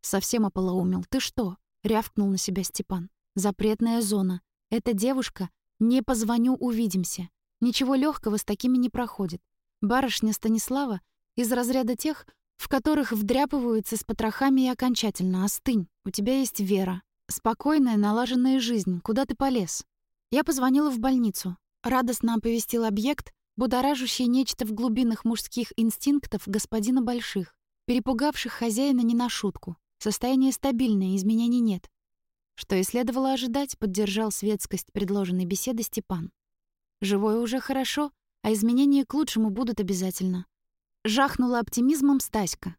«Совсем ополоумел. Ты что?» — рявкнул на себя Степан. «Запретная зона. Эта девушка «не позвоню, увидимся». Ничего легкого с такими не проходит. Барышня Станислава из разряда тех, в которых вдряпываются с потрохами и окончательно. Остынь, у тебя есть вера. Спокойная, налаженная жизнь. Куда ты полез? Я позвонила в больницу. Радостно оповестил объект, будоражащий нечто в глубинах мужских инстинктов господина Больших, перепугавших хозяина не на шутку. Состояние стабильное, изменений нет. Что и следовало ожидать, поддержал светскость предложенной беседы Степан. Живое уже хорошо, а изменения к лучшему будут обязательно. Жахнула оптимизмом Стаська.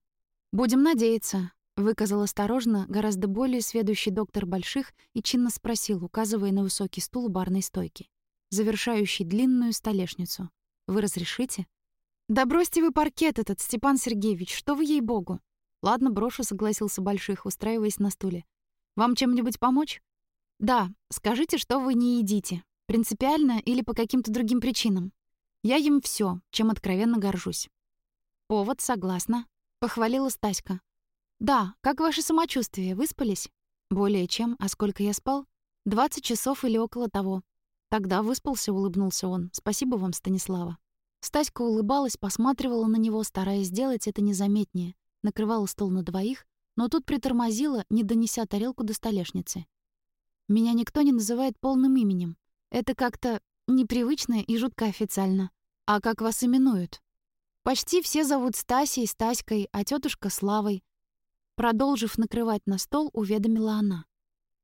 «Будем надеяться», — выказал осторожно гораздо более сведущий доктор Больших и чинно спросил, указывая на высокий стул у барной стойки, завершающий длинную столешницу. «Вы разрешите?» «Да бросьте вы паркет этот, Степан Сергеевич, что вы ей-богу!» «Ладно, брошу», — согласился Больших, устраиваясь на стуле. «Вам чем-нибудь помочь?» «Да, скажите, что вы не едите. Принципиально или по каким-то другим причинам. Я ем все, чем откровенно горжусь». «Повод, согласна», — похвалила Стаська. «Да, как ваше самочувствие? Выспались?» «Более чем. А сколько я спал?» «Двадцать часов или около того». «Тогда выспался», — улыбнулся он. «Спасибо вам, Станислава». Стаська улыбалась, посматривала на него, стараясь сделать это незаметнее — накрывала стол на двоих, но тут притормозила, не донеся тарелку до столешницы. «Меня никто не называет полным именем. Это как-то непривычно и жутко официально. А как вас именуют?» «Почти все зовут Стасей, Стаськой, а тетушка Славой». Продолжив накрывать на стол, уведомила она.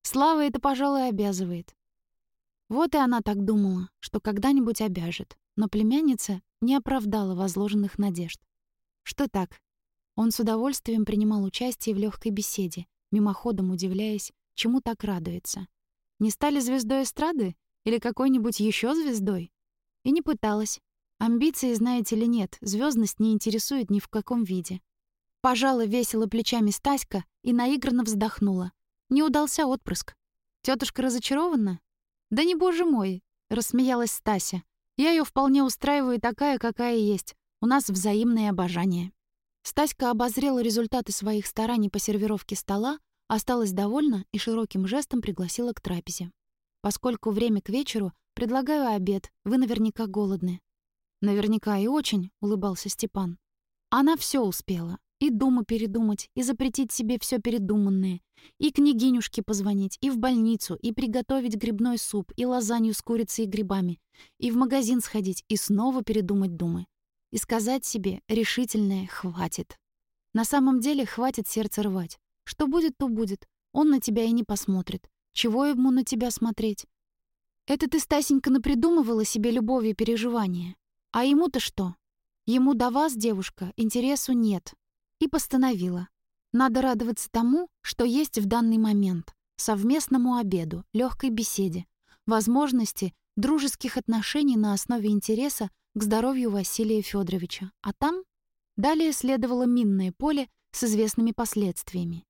«Слава это, пожалуй, обязывает». Вот и она так думала, что когда-нибудь обяжет, но племянница не оправдала возложенных надежд. Что так, он с удовольствием принимал участие в легкой беседе, мимоходом удивляясь, чему так радуется. Не стали звездой эстрады или какой-нибудь еще звездой? И не пыталась. Амбиции, знаете ли, нет, звездность не интересует ни в каком виде. Пожала весело плечами Стаська и наигранно вздохнула. Не удался отпрыск. Тетушка разочарована? Да не боже мой, рассмеялась Стася. Я ее вполне устраиваю такая, какая есть. У нас взаимное обожание. Стаська обозрела результаты своих стараний по сервировке стола, осталась довольна и широким жестом пригласила к трапезе. «Поскольку время к вечеру, предлагаю обед, вы наверняка голодны». «Наверняка и очень», — улыбался Степан. Она все успела. И думу передумать, и запретить себе все передуманное, и княгинюшке позвонить, и в больницу, и приготовить грибной суп, и лазанью с курицей и грибами, и в магазин сходить, и снова передумать думы и сказать себе решительное «хватит». На самом деле хватит сердце рвать. Что будет, то будет. Он на тебя и не посмотрит. Чего ему на тебя смотреть? Это ты, Стасенька, напридумывала себе любовь и переживания. А ему-то что? Ему до вас, девушка, интересу нет. И постановила. Надо радоваться тому, что есть в данный момент. Совместному обеду, легкой беседе, возможности дружеских отношений на основе интереса к здоровью Василия Федоровича, а там далее следовало минное поле с известными последствиями.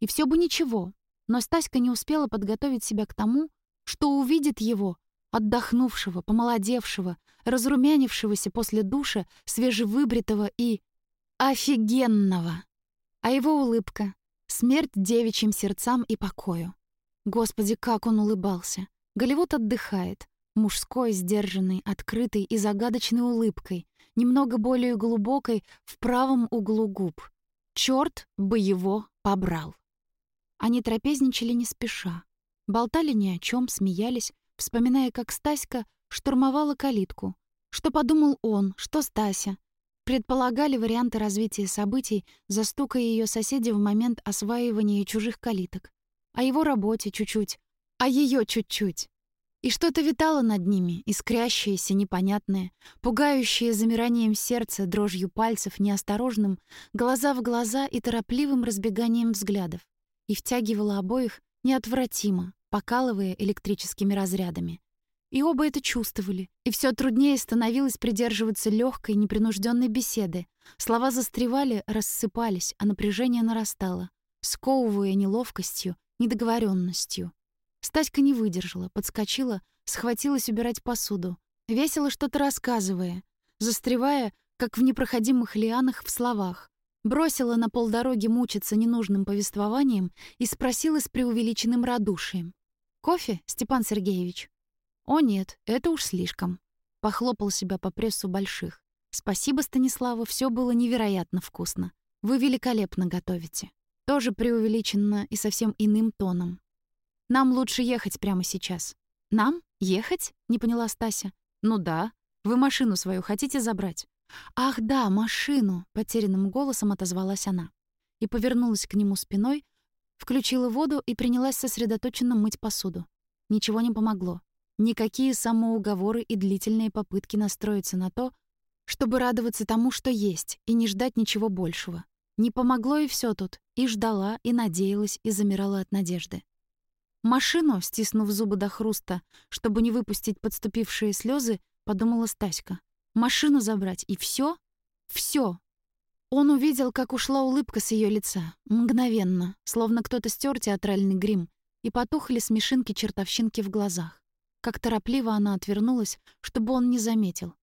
И все бы ничего, но Стаська не успела подготовить себя к тому, что увидит его, отдохнувшего, помолодевшего, разрумянившегося после душа, свежевыбритого и офигенного. А его улыбка — смерть девичьим сердцам и покою. Господи, как он улыбался! Голливуд отдыхает, мужской, сдержанной, открытой и загадочной улыбкой, немного более глубокой в правом углу губ. Чёрт бы его побрал. Они трапезничали не спеша, болтали ни о чем, смеялись, вспоминая, как Стаська штурмовала калитку. Что подумал он, что Стася? Предполагали варианты развития событий, застукая ее соседи в момент осваивания чужих калиток. О его работе чуть-чуть, а ее чуть-чуть. И что-то витало над ними, искрящееся, непонятное, пугающее замиранием сердца, дрожью пальцев, неосторожным, глаза в глаза и торопливым разбеганием взглядов. И втягивало обоих неотвратимо, покалывая электрическими разрядами. И оба это чувствовали, и все труднее становилось придерживаться легкой, непринужденной беседы. Слова застревали, рассыпались, а напряжение нарастало, сковывая неловкостью, недоговоренностью. Стаська не выдержала, подскочила, схватилась убирать посуду, весело что-то рассказывая, застревая, как в непроходимых лианах в словах. Бросила на полдороги мучиться ненужным повествованием и спросила с преувеличенным радушием. «Кофе, Степан Сергеевич?» «О нет, это уж слишком». Похлопал себя по прессу больших. «Спасибо, Станислава, все было невероятно вкусно. Вы великолепно готовите». Тоже преувеличенно и совсем иным тоном. Нам лучше ехать прямо сейчас». «Нам? Ехать?» — не поняла Стася. «Ну да. Вы машину свою хотите забрать?» «Ах да, машину!» — потерянным голосом отозвалась она. И повернулась к нему спиной, включила воду и принялась сосредоточенно мыть посуду. Ничего не помогло. Никакие самоуговоры и длительные попытки настроиться на то, чтобы радоваться тому, что есть, и не ждать ничего большего. Не помогло и все тут. И ждала, и надеялась, и замирала от надежды. Машину, стиснув зубы до хруста, чтобы не выпустить подступившие слезы, подумала Стаська. Машину забрать и все? Все. Он увидел, как ушла улыбка с ее лица, мгновенно, словно кто-то стер театральный грим, и потухли смешинки-чертовщинки в глазах. Как торопливо она отвернулась, чтобы он не заметил.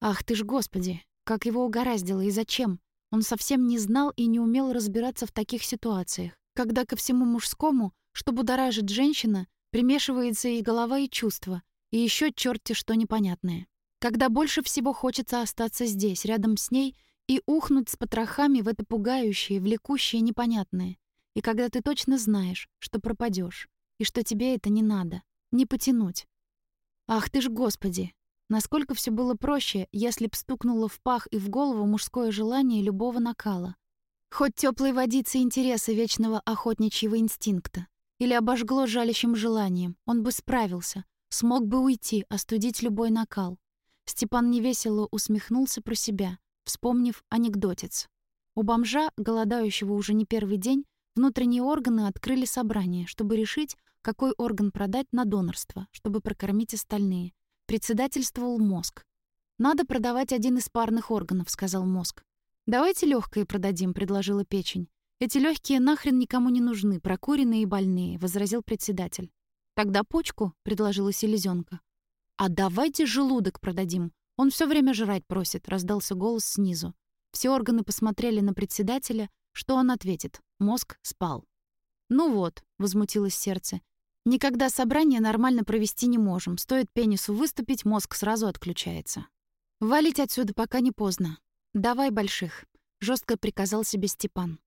Ах ты ж, Господи, как его угораздило и зачем? Он совсем не знал и не умел разбираться в таких ситуациях, когда ко всему мужскому что будоражит женщина, примешивается и голова, и чувства, и еще черти что непонятное. Когда больше всего хочется остаться здесь, рядом с ней, и ухнуть с потрохами в это пугающее, влекущее непонятное. И когда ты точно знаешь, что пропадешь, и что тебе это не надо, не потянуть. Ах ты ж, Господи! Насколько все было проще, если б стукнуло в пах и в голову мужское желание любого накала. Хоть теплой водицы интереса вечного охотничьего инстинкта. Или обожгло жалящим желанием. Он бы справился. Смог бы уйти, остудить любой накал. Степан невесело усмехнулся про себя, вспомнив анекдотец. У бомжа, голодающего уже не первый день, внутренние органы открыли собрание, чтобы решить, какой орган продать на донорство, чтобы прокормить остальные. Председательствовал мозг. «Надо продавать один из парных органов», — сказал мозг. «Давайте легкое продадим», — предложила печень. «Эти легкие нахрен никому не нужны, прокуренные и больные», — возразил председатель. «Тогда почку», — предложила селезенка. «А давайте желудок продадим. Он все время жрать просит», — раздался голос снизу. Все органы посмотрели на председателя, что он ответит. Мозг спал. «Ну вот», — возмутилось сердце, — «никогда собрание нормально провести не можем. Стоит пенису выступить, мозг сразу отключается». «Валить отсюда пока не поздно. Давай больших», — жестко приказал себе Степан.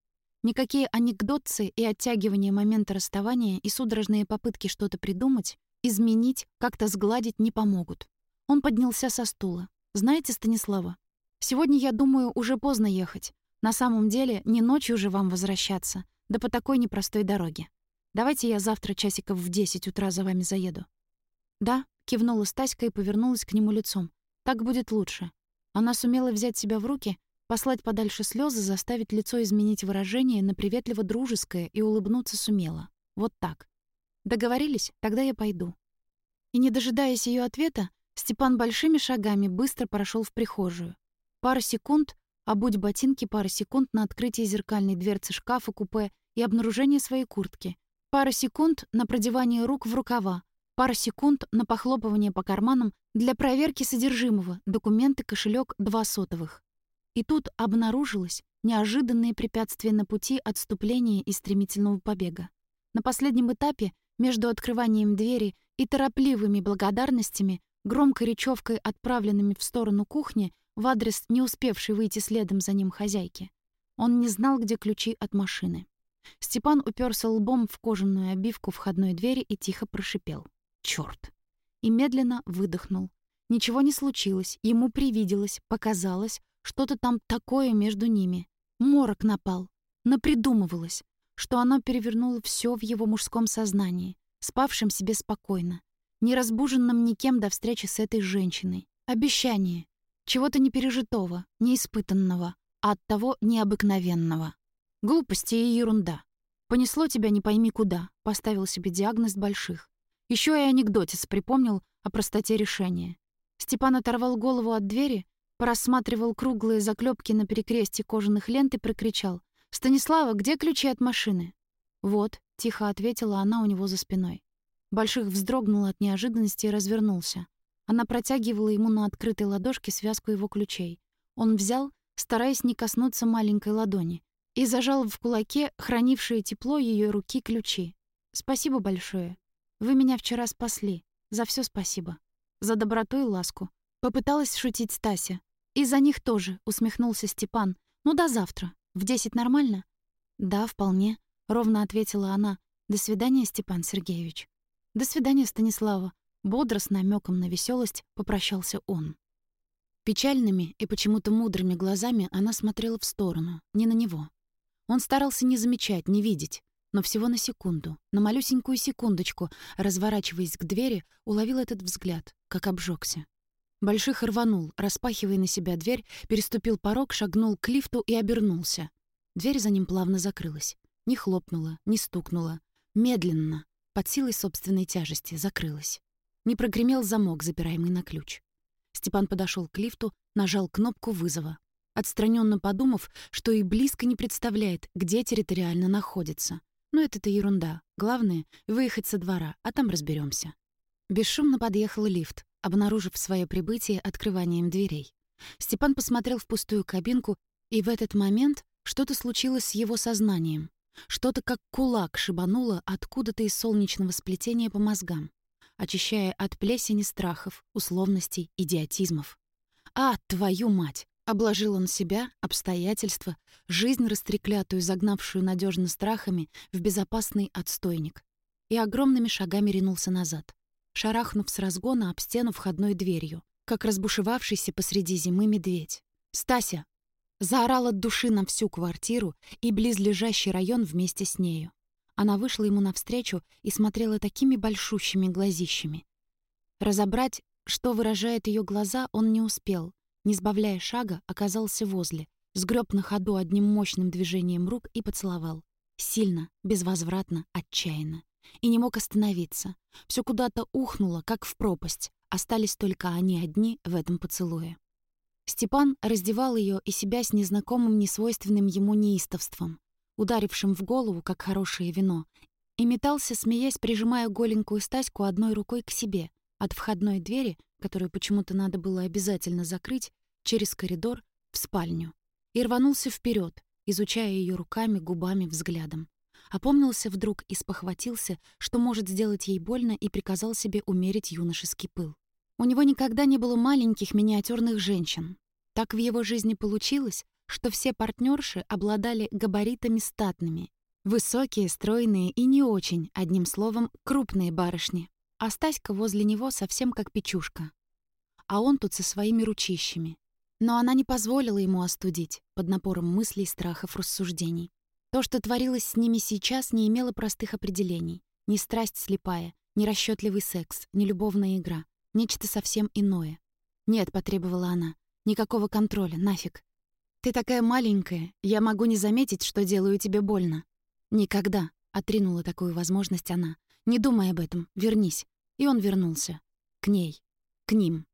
Никакие анекдотцы и оттягивания момента расставания и судорожные попытки что-то придумать, изменить, как-то сгладить не помогут. Он поднялся со стула. «Знаете, Станислава, сегодня, я думаю, уже поздно ехать. На самом деле, не ночью же вам возвращаться, да по такой непростой дороге. Давайте я завтра часиков в 10 утра за вами заеду». «Да», — кивнула Стаська и повернулась к нему лицом. «Так будет лучше». Она сумела взять себя в руки Послать подальше слезы, заставить лицо изменить выражение на приветливо-дружеское и улыбнуться сумела. Вот так. Договорились? Тогда я пойду. И не дожидаясь ее ответа, Степан большими шагами быстро прошел в прихожую. Пара секунд, обуть ботинки, пара секунд на открытие зеркальной дверцы шкафа-купе и обнаружение своей куртки. Пара секунд на продевание рук в рукава. Пара секунд на похлопывание по карманам для проверки содержимого, документы, кошелек, два сотовых. И тут обнаружилось неожиданное препятствие на пути отступления и стремительного побега. На последнем этапе, между открыванием двери и торопливыми благодарностями, громкой речевкой, отправленными в сторону кухни, в адрес не успевшей выйти следом за ним хозяйки. Он не знал, где ключи от машины. Степан уперся лбом в кожаную обивку входной двери и тихо прошипел. «Чёрт!» И медленно выдохнул. Ничего не случилось, ему привиделось, показалось, Что-то там такое между ними. Морок напал. Напридумывалось, что оно перевернуло все в его мужском сознании, спавшем себе спокойно, не разбуженном никем до встречи с этой женщиной. Обещание. Чего-то непережитого, неиспытанного, а оттого необыкновенного. Глупости и ерунда. Понесло тебя не пойми куда, поставил себе диагноз больших. Еще и анекдотец припомнил о простоте решения. Степан оторвал голову от двери, просматривал круглые заклепки на перекрестье кожаных лент и прокричал. «Станислава, где ключи от машины?» «Вот», — тихо ответила она у него за спиной. Больших вздрогнул от неожиданности и развернулся. Она протягивала ему на открытой ладошке связку его ключей. Он взял, стараясь не коснуться маленькой ладони, и зажал в кулаке хранившие тепло ее руки ключи. «Спасибо большое. Вы меня вчера спасли. За все спасибо. За доброту и ласку». Попыталась шутить Стася. «И за них тоже», — усмехнулся Степан. «Ну, до завтра. В десять нормально?» «Да, вполне», — ровно ответила она. «До свидания, Степан Сергеевич». «До свидания, Станислава». Бодро, с намеком на веселость попрощался он. Печальными и почему-то мудрыми глазами она смотрела в сторону, не на него. Он старался не замечать, не видеть, но всего на секунду, на малюсенькую секундочку, разворачиваясь к двери, уловил этот взгляд, как обжегся. Больших рванул, распахивая на себя дверь, переступил порог, шагнул к лифту и обернулся. Дверь за ним плавно закрылась. Не хлопнула, не стукнула. Медленно, под силой собственной тяжести, закрылась. Не прогремел замок, запираемый на ключ. Степан подошел к лифту, нажал кнопку вызова отстраненно подумав, что и близко не представляет, где территориально находится. Но это-то ерунда. Главное — выехать со двора, а там разберемся. Бесшумно подъехал лифт, обнаружив свое прибытие открыванием дверей. Степан посмотрел в пустую кабинку, и в этот момент что-то случилось с его сознанием. Что-то как кулак шибануло откуда-то из солнечного сплетения по мозгам, очищая от плесени страхов, условностей, идиотизмов. «А, твою мать! Обложил он себя, обстоятельства, жизнь растреклятую, загнавшую надежно страхами, в безопасный отстойник. И огромными шагами ринулся назад, шарахнув с разгона об стену входной дверью, как разбушевавшийся посреди зимы медведь. «Стася!» Заорал от души на всю квартиру и близлежащий район вместе с нею. Она вышла ему навстречу и смотрела такими большущими глазищами. Разобрать, что выражает ее глаза, он не успел, не сбавляя шага, оказался возле, сгреб на ходу одним мощным движением рук и поцеловал. Сильно, безвозвратно, отчаянно. И не мог остановиться. Все куда-то ухнуло, как в пропасть. Остались только они одни в этом поцелуе. Степан раздевал ее и себя с незнакомым, несвойственным ему неистовством, ударившим в голову, как хорошее вино, и метался, смеясь, прижимая голенькую Стаську одной рукой к себе, от входной двери, которую почему-то надо было обязательно закрыть, через коридор в спальню. И рванулся вперед, изучая ее руками, губами, взглядом. Опомнился вдруг и спохватился, что может сделать ей больно, и приказал себе умерить юношеский пыл. У него никогда не было маленьких миниатюрных женщин. Так в его жизни получилось, что все партнерши обладали габаритами статными. Высокие, стройные и не очень, одним словом, крупные барышни. А Стаська возле него совсем как печушка. А он тут со своими ручищами. Но она не позволила ему остудить под напором мыслей, страхов, рассуждений. То, что творилось с ними сейчас, не имело простых определений. Ни страсть слепая, ни расчетливый секс, ни любовная игра. Нечто совсем иное. «Нет», — потребовала она, — «никакого контроля, нафиг. Ты такая маленькая, я могу не заметить, что делаю тебе больно». «Никогда», — отринула такую возможность она. «Не думай об этом, вернись». И он вернулся. К ней. К ним.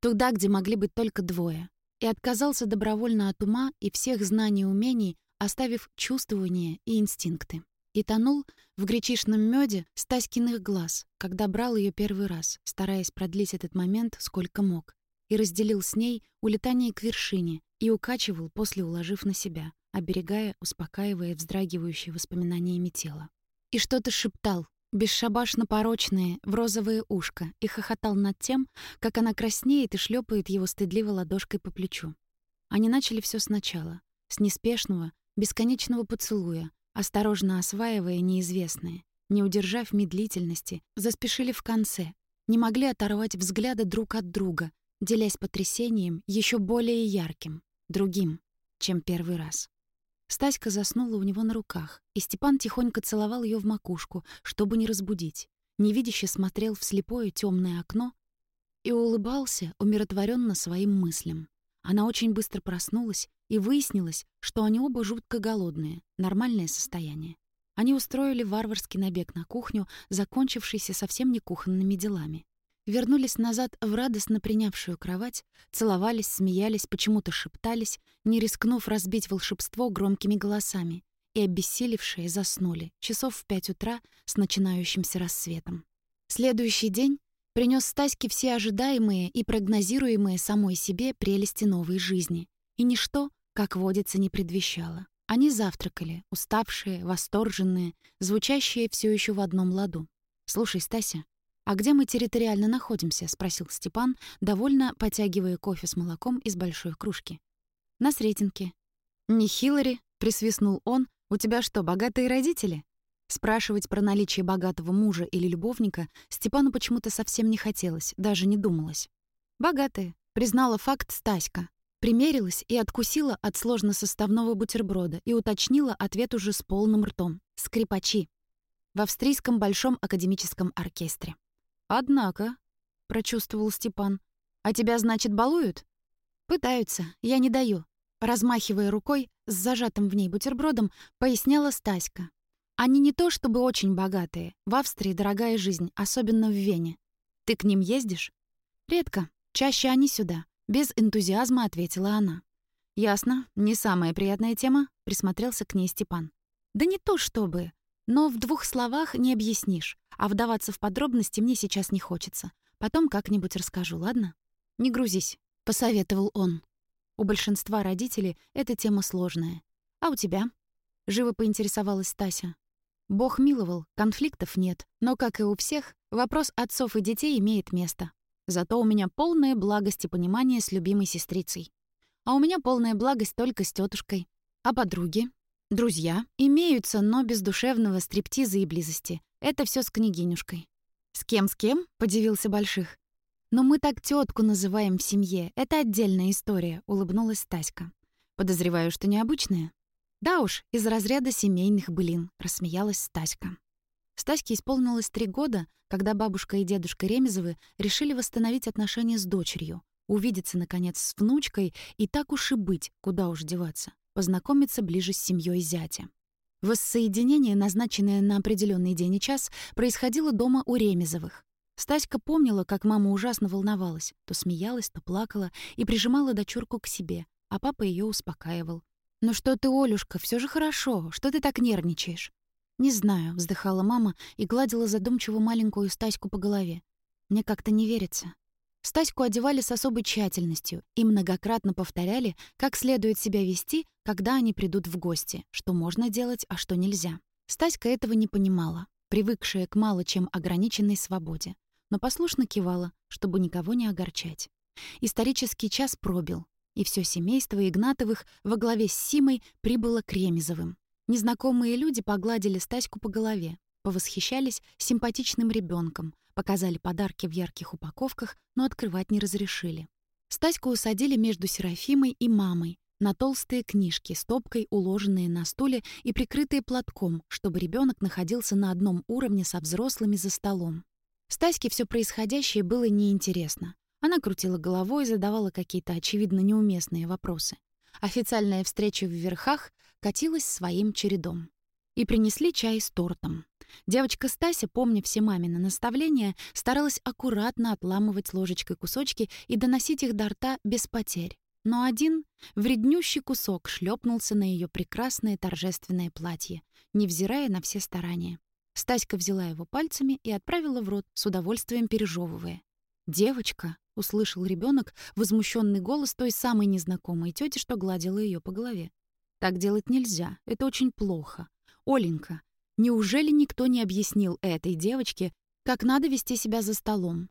Туда, где могли быть только двое. И отказался добровольно от ума и всех знаний и умений, оставив чувствования и инстинкты. И тонул в гречишном меде Стаськиных глаз, когда брал ее первый раз, стараясь продлить этот момент сколько мог, и разделил с ней улетание к вершине и укачивал, после уложив на себя, оберегая, успокаивая вздрагивающие воспоминаниями тело. И что-то шептал, бесшабашно порочные, в розовое ушко, и хохотал над тем, как она краснеет и шлепает его стыдливо ладошкой по плечу. Они начали все сначала, с неспешного, бесконечного поцелуя, осторожно осваивая неизвестное. Не удержав медлительности, заспешили в конце, не могли оторвать взгляда друг от друга, делясь потрясением еще более ярким, другим, чем первый раз. Стаська заснула у него на руках, и Степан тихонько целовал ее в макушку, чтобы не разбудить. Невидяще смотрел в слепое темное окно и улыбался умиротворенно своим мыслям. Она очень быстро проснулась, и выяснилось, что они оба жутко голодные, нормальное состояние. Они устроили варварский набег на кухню, закончившийся совсем не кухонными делами. Вернулись назад в радостно принявшую кровать, целовались, смеялись, почему-то шептались, не рискнув разбить волшебство громкими голосами, и обессилевшие заснули часов в пять утра с начинающимся рассветом. Следующий день принес Стаське все ожидаемые и прогнозируемые самой себе прелести новой жизни. И ничто, как водится, не предвещало. Они завтракали, уставшие, восторженные, звучащие все еще в одном ладу. «Слушай, Стася, а где мы территориально находимся?» — спросил Степан, довольно потягивая кофе с молоком из большой кружки. «На Сретенке». «Не Хиллари?» — присвистнул он. «У тебя что, богатые родители?» Спрашивать про наличие богатого мужа или любовника Степану почему-то совсем не хотелось, даже не думалось. «Богатые», — признала факт Стаська. Примерилась и откусила от сложносоставного бутерброда и уточнила ответ уже с полным ртом. «Скрипачи». В австрийском Большом академическом оркестре. «Однако», — прочувствовал Степан, — «а тебя, значит, балуют?» «Пытаются, я не даю», — размахивая рукой с зажатым в ней бутербродом, поясняла Стаська. «Они не то чтобы очень богатые. В Австрии дорогая жизнь, особенно в Вене. Ты к ним ездишь?» «Редко. Чаще они сюда. Без энтузиазма ответила она. «Ясно, не самая приятная тема», — присмотрелся к ней Степан. «Да не то чтобы. Но в двух словах не объяснишь, а вдаваться в подробности мне сейчас не хочется. Потом как-нибудь расскажу, ладно? Не грузись», — посоветовал он. У большинства родителей эта тема сложная. «А у тебя?» — живо поинтересовалась Тася. Бог миловал, конфликтов нет, но, как и у всех, вопрос отцов и детей имеет место. Зато у меня полная благость и понимание с любимой сестрицей. А у меня полная благость только с тетушкой. А подруги? Друзья? Имеются, но без душевного стриптиза и близости. Это все с княгинюшкой. «С кем-с кем?» — подивился Больших. «Но мы так тетку называем в семье. Это отдельная история», — улыбнулась Таська. «Подозреваю, что необычная». «Да уж, из разряда семейных блин», — рассмеялась Стаська. Стаське исполнилось три года, когда бабушка и дедушка Ремезовы решили восстановить отношения с дочерью, увидеться, наконец, с внучкой и так уж и быть, куда уж деваться, познакомиться ближе с семьей зятя. Воссоединение, назначенное на определенный день и час, происходило дома у Ремезовых. Стаська помнила, как мама ужасно волновалась, то смеялась, то плакала и прижимала дочурку к себе, а папа ее успокаивал. «Ну что ты, Олюшка, все же хорошо, что ты так нервничаешь?» «Не знаю», — вздыхала мама и гладила задумчиво маленькую Стаську по голове. «Мне как-то не верится». Стаську одевали с особой тщательностью и многократно повторяли, как следует себя вести, когда они придут в гости, что можно делать, а что нельзя. Стаська этого не понимала, привыкшая к мало чем ограниченной свободе, но послушно кивала, чтобы никого не огорчать. Исторический час пробил, и все семейство Игнатовых во главе с Симой прибыло к Ремезовым. Незнакомые люди погладили Стаську по голове, повосхищались симпатичным ребенком, показали подарки в ярких упаковках, но открывать не разрешили. Стаську усадили между Серафимой и мамой на толстые книжки, стопкой уложенные на стуле и прикрытые платком, чтобы ребенок находился на одном уровне со взрослыми за столом. Стаське все происходящее было неинтересно. Она крутила головой и задавала какие-то очевидно неуместные вопросы. Официальная встреча в верхах катилась своим чередом. И принесли чай с тортом. Девочка Стася, помня все мамины наставления, старалась аккуратно отламывать ложечкой кусочки и доносить их до рта без потерь. Но один вреднющий кусок шлепнулся на ее прекрасное торжественное платье, невзирая на все старания. Стаська взяла его пальцами и отправила в рот, с удовольствием пережевывая. «Девочка!» — услышал ребенок возмущенный голос той самой незнакомой тети, что гладила ее по голове. «Так делать нельзя. Это очень плохо. Оленька, неужели никто не объяснил этой девочке, как надо вести себя за столом?»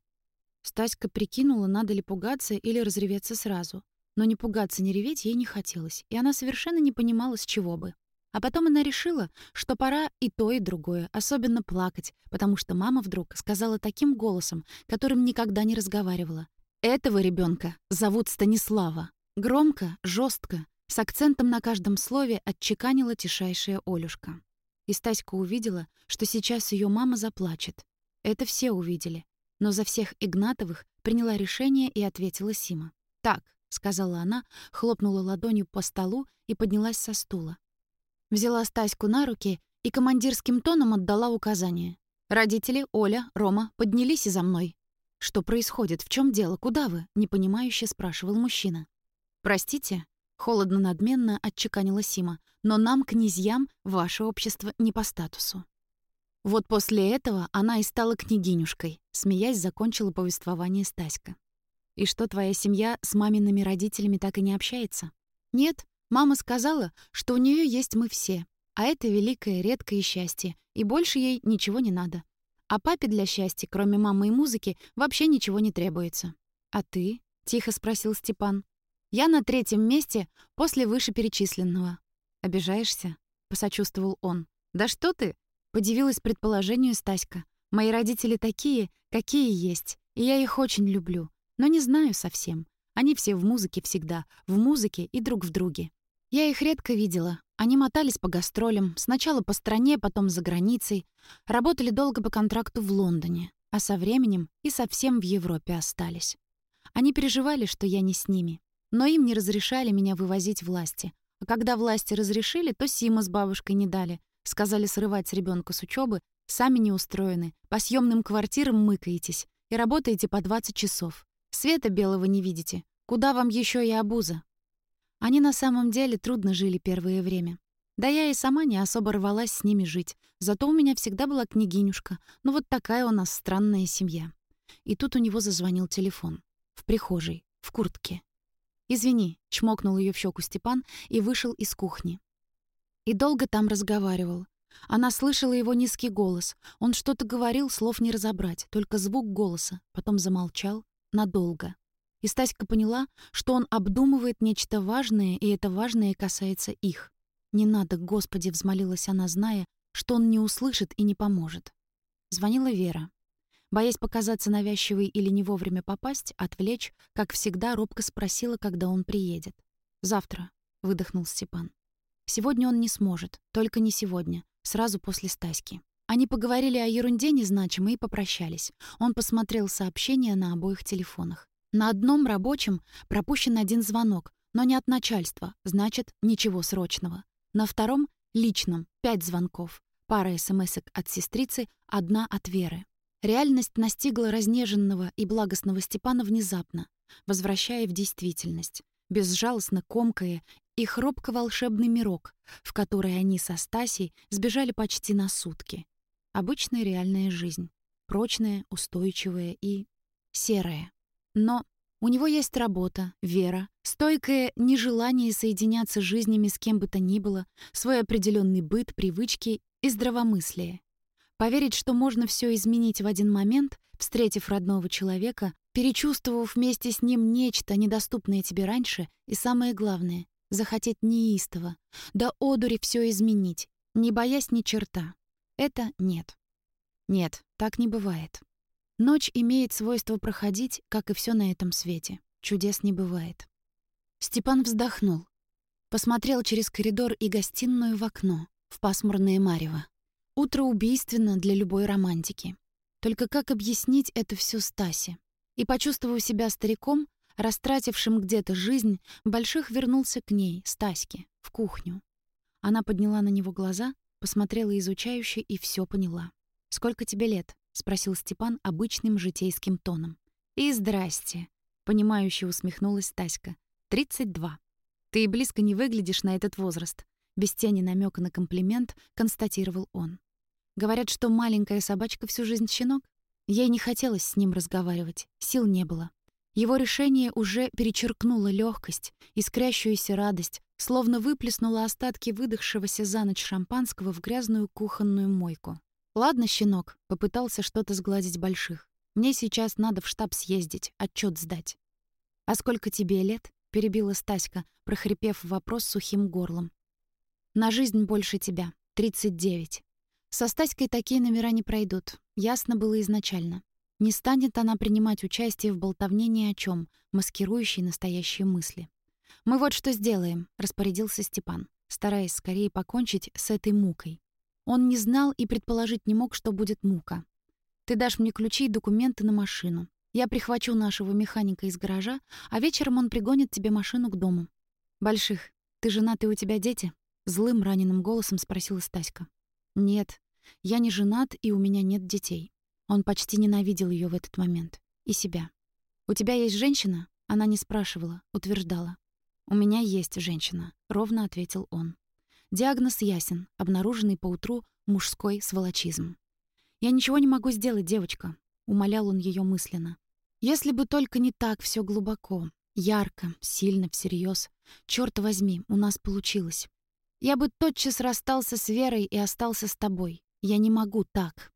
Стаська прикинула, надо ли пугаться или разреветься сразу. Но не пугаться, не реветь ей не хотелось, и она совершенно не понимала, с чего бы. А потом она решила, что пора и то, и другое, особенно плакать, потому что мама вдруг сказала таким голосом, которым никогда не разговаривала. Этого ребенка зовут Станислава. Громко, жестко, с акцентом на каждом слове отчеканила тишайшая Олюшка. И Стаська увидела, что сейчас ее мама заплачет. Это все увидели. Но за всех Игнатовых приняла решение и ответила Сима. «Так», — сказала она, хлопнула ладонью по столу и поднялась со стула. Взяла Стаську на руки и командирским тоном отдала указание. «Родители, Оля, Рома, поднялись и за мной». «Что происходит? В чем дело? Куда вы?» — непонимающе спрашивал мужчина. «Простите», — холодно-надменно отчеканила Сима, «но нам, князьям, ваше общество не по статусу». Вот после этого она и стала княгинюшкой, смеясь, закончила повествование Стаська. «И что, твоя семья с мамиными родителями так и не общается?» «Нет, мама сказала, что у нее есть мы все, а это великое, редкое счастье, и больше ей ничего не надо. А папе для счастья, кроме мамы и музыки, вообще ничего не требуется. «А ты?» — тихо спросил Степан. «Я на третьем месте после вышеперечисленного». «Обижаешься?» — посочувствовал он. «Да что ты?» — подивилась предположению Стаська. «Мои родители такие, какие есть, и я их очень люблю, но не знаю совсем. Они все в музыке всегда, в музыке и друг в друге. Я их редко видела, они мотались по гастролям, сначала по стране, потом за границей, работали долго по контракту в Лондоне, а со временем и совсем в Европе остались. Они переживали, что я не с ними, но им не разрешали меня вывозить власти. А когда власти разрешили, то Сима с бабушкой не дали. Сказали срывать ребенка с учебы, сами не устроены, по съемным квартирам мыкаетесь и работаете по 20 часов. Света белого не видите. Куда вам еще и обуза? Они на самом деле трудно жили первое время. Да я и сама не особо рвалась с ними жить. Зато у меня всегда была княгинюшка. Ну вот такая у нас странная семья. И тут у него зазвонил телефон. В прихожей, в куртке. «Извини», — чмокнул ее в щеку Степан и вышел из кухни. И долго там разговаривал. Она слышала его низкий голос. Он что-то говорил, слов не разобрать, только звук голоса. Потом замолчал надолго. И Стаська поняла, что он обдумывает нечто важное, и это важное касается их. «Не надо, Господи!» — взмолилась она, зная, что он не услышит и не поможет. Звонила Вера. Боясь показаться навязчивой или не вовремя попасть, отвлечь, как всегда, робко спросила, когда он приедет. «Завтра», — выдохнул Степан. «Сегодня он не сможет, только не сегодня, сразу после Стаськи». Они поговорили о ерунде незначимой и попрощались. Он посмотрел сообщения на обоих телефонах. На одном рабочем пропущен один звонок, но не от начальства, значит, ничего срочного. На втором — личном, пять звонков. Пара смс от сестрицы, одна от Веры. Реальность настигла разнеженного и благостного Степана внезапно, возвращая в действительность, безжалостно комкая и хробко-волшебный мирок, в который они со Стасей сбежали почти на сутки. Обычная реальная жизнь. Прочная, устойчивая и серая. Но у него есть работа, вера, стойкое нежелание соединяться жизнями с кем бы то ни было, свой определенный быт, привычки и здравомыслие. Поверить, что можно все изменить в один момент, встретив родного человека, перечувствовав вместе с ним нечто, недоступное тебе раньше, и самое главное — захотеть неистово, до одури все изменить, не боясь ни черта. Это нет. Нет, так не бывает. Ночь имеет свойство проходить, как и все на этом свете. Чудес не бывает. Степан вздохнул. Посмотрел через коридор и гостиную в окно, в пасмурное марево. Утро убийственно для любой романтики. Только как объяснить это все Стасе? И, почувствовав себя стариком, растратившим где-то жизнь, Больших вернулся к ней, Стаське, в кухню. Она подняла на него глаза, посмотрела изучающе и все поняла. «Сколько тебе лет?» — спросил Степан обычным житейским тоном. «И здрасте!» — понимающе усмехнулась Таська. «Тридцать два. Ты и близко не выглядишь на этот возраст», — без тени намека на комплимент констатировал он. «Говорят, что маленькая собачка всю жизнь щенок?» Ей не хотелось с ним разговаривать, сил не было. Его решение уже перечеркнуло легкость, искрящуюся радость, словно выплеснуло остатки выдохшегося за ночь шампанского в грязную кухонную мойку. «Ладно, щенок», — попытался что-то сгладить больших. «Мне сейчас надо в штаб съездить, отчет сдать». «А сколько тебе лет?» — перебила Стаська, прохрипев вопрос сухим горлом. «На жизнь больше тебя. 39. Со Стаськой такие номера не пройдут. Ясно было изначально. Не станет она принимать участие в болтовне ни о чем, маскирующей настоящие мысли. «Мы вот что сделаем», — распорядился Степан, стараясь скорее покончить с этой мукой. Он не знал и предположить не мог, что будет мука. «Ты дашь мне ключи и документы на машину. Я прихвачу нашего механика из гаража, а вечером он пригонит тебе машину к дому. Больших, ты женат и у тебя дети?» — злым раненым голосом спросила Стаська. «Нет, я не женат и у меня нет детей». Он почти ненавидел ее в этот момент. И себя. «У тебя есть женщина?» Она не спрашивала, утверждала. «У меня есть женщина», — ровно ответил он. Диагноз ясен, обнаруженный поутру мужской сволочизм. «Я ничего не могу сделать, девочка», — умолял он ее мысленно. «Если бы только не так все глубоко, ярко, сильно, всерьез. Черт возьми, у нас получилось. Я бы тотчас расстался с Верой и остался с тобой. Я не могу так».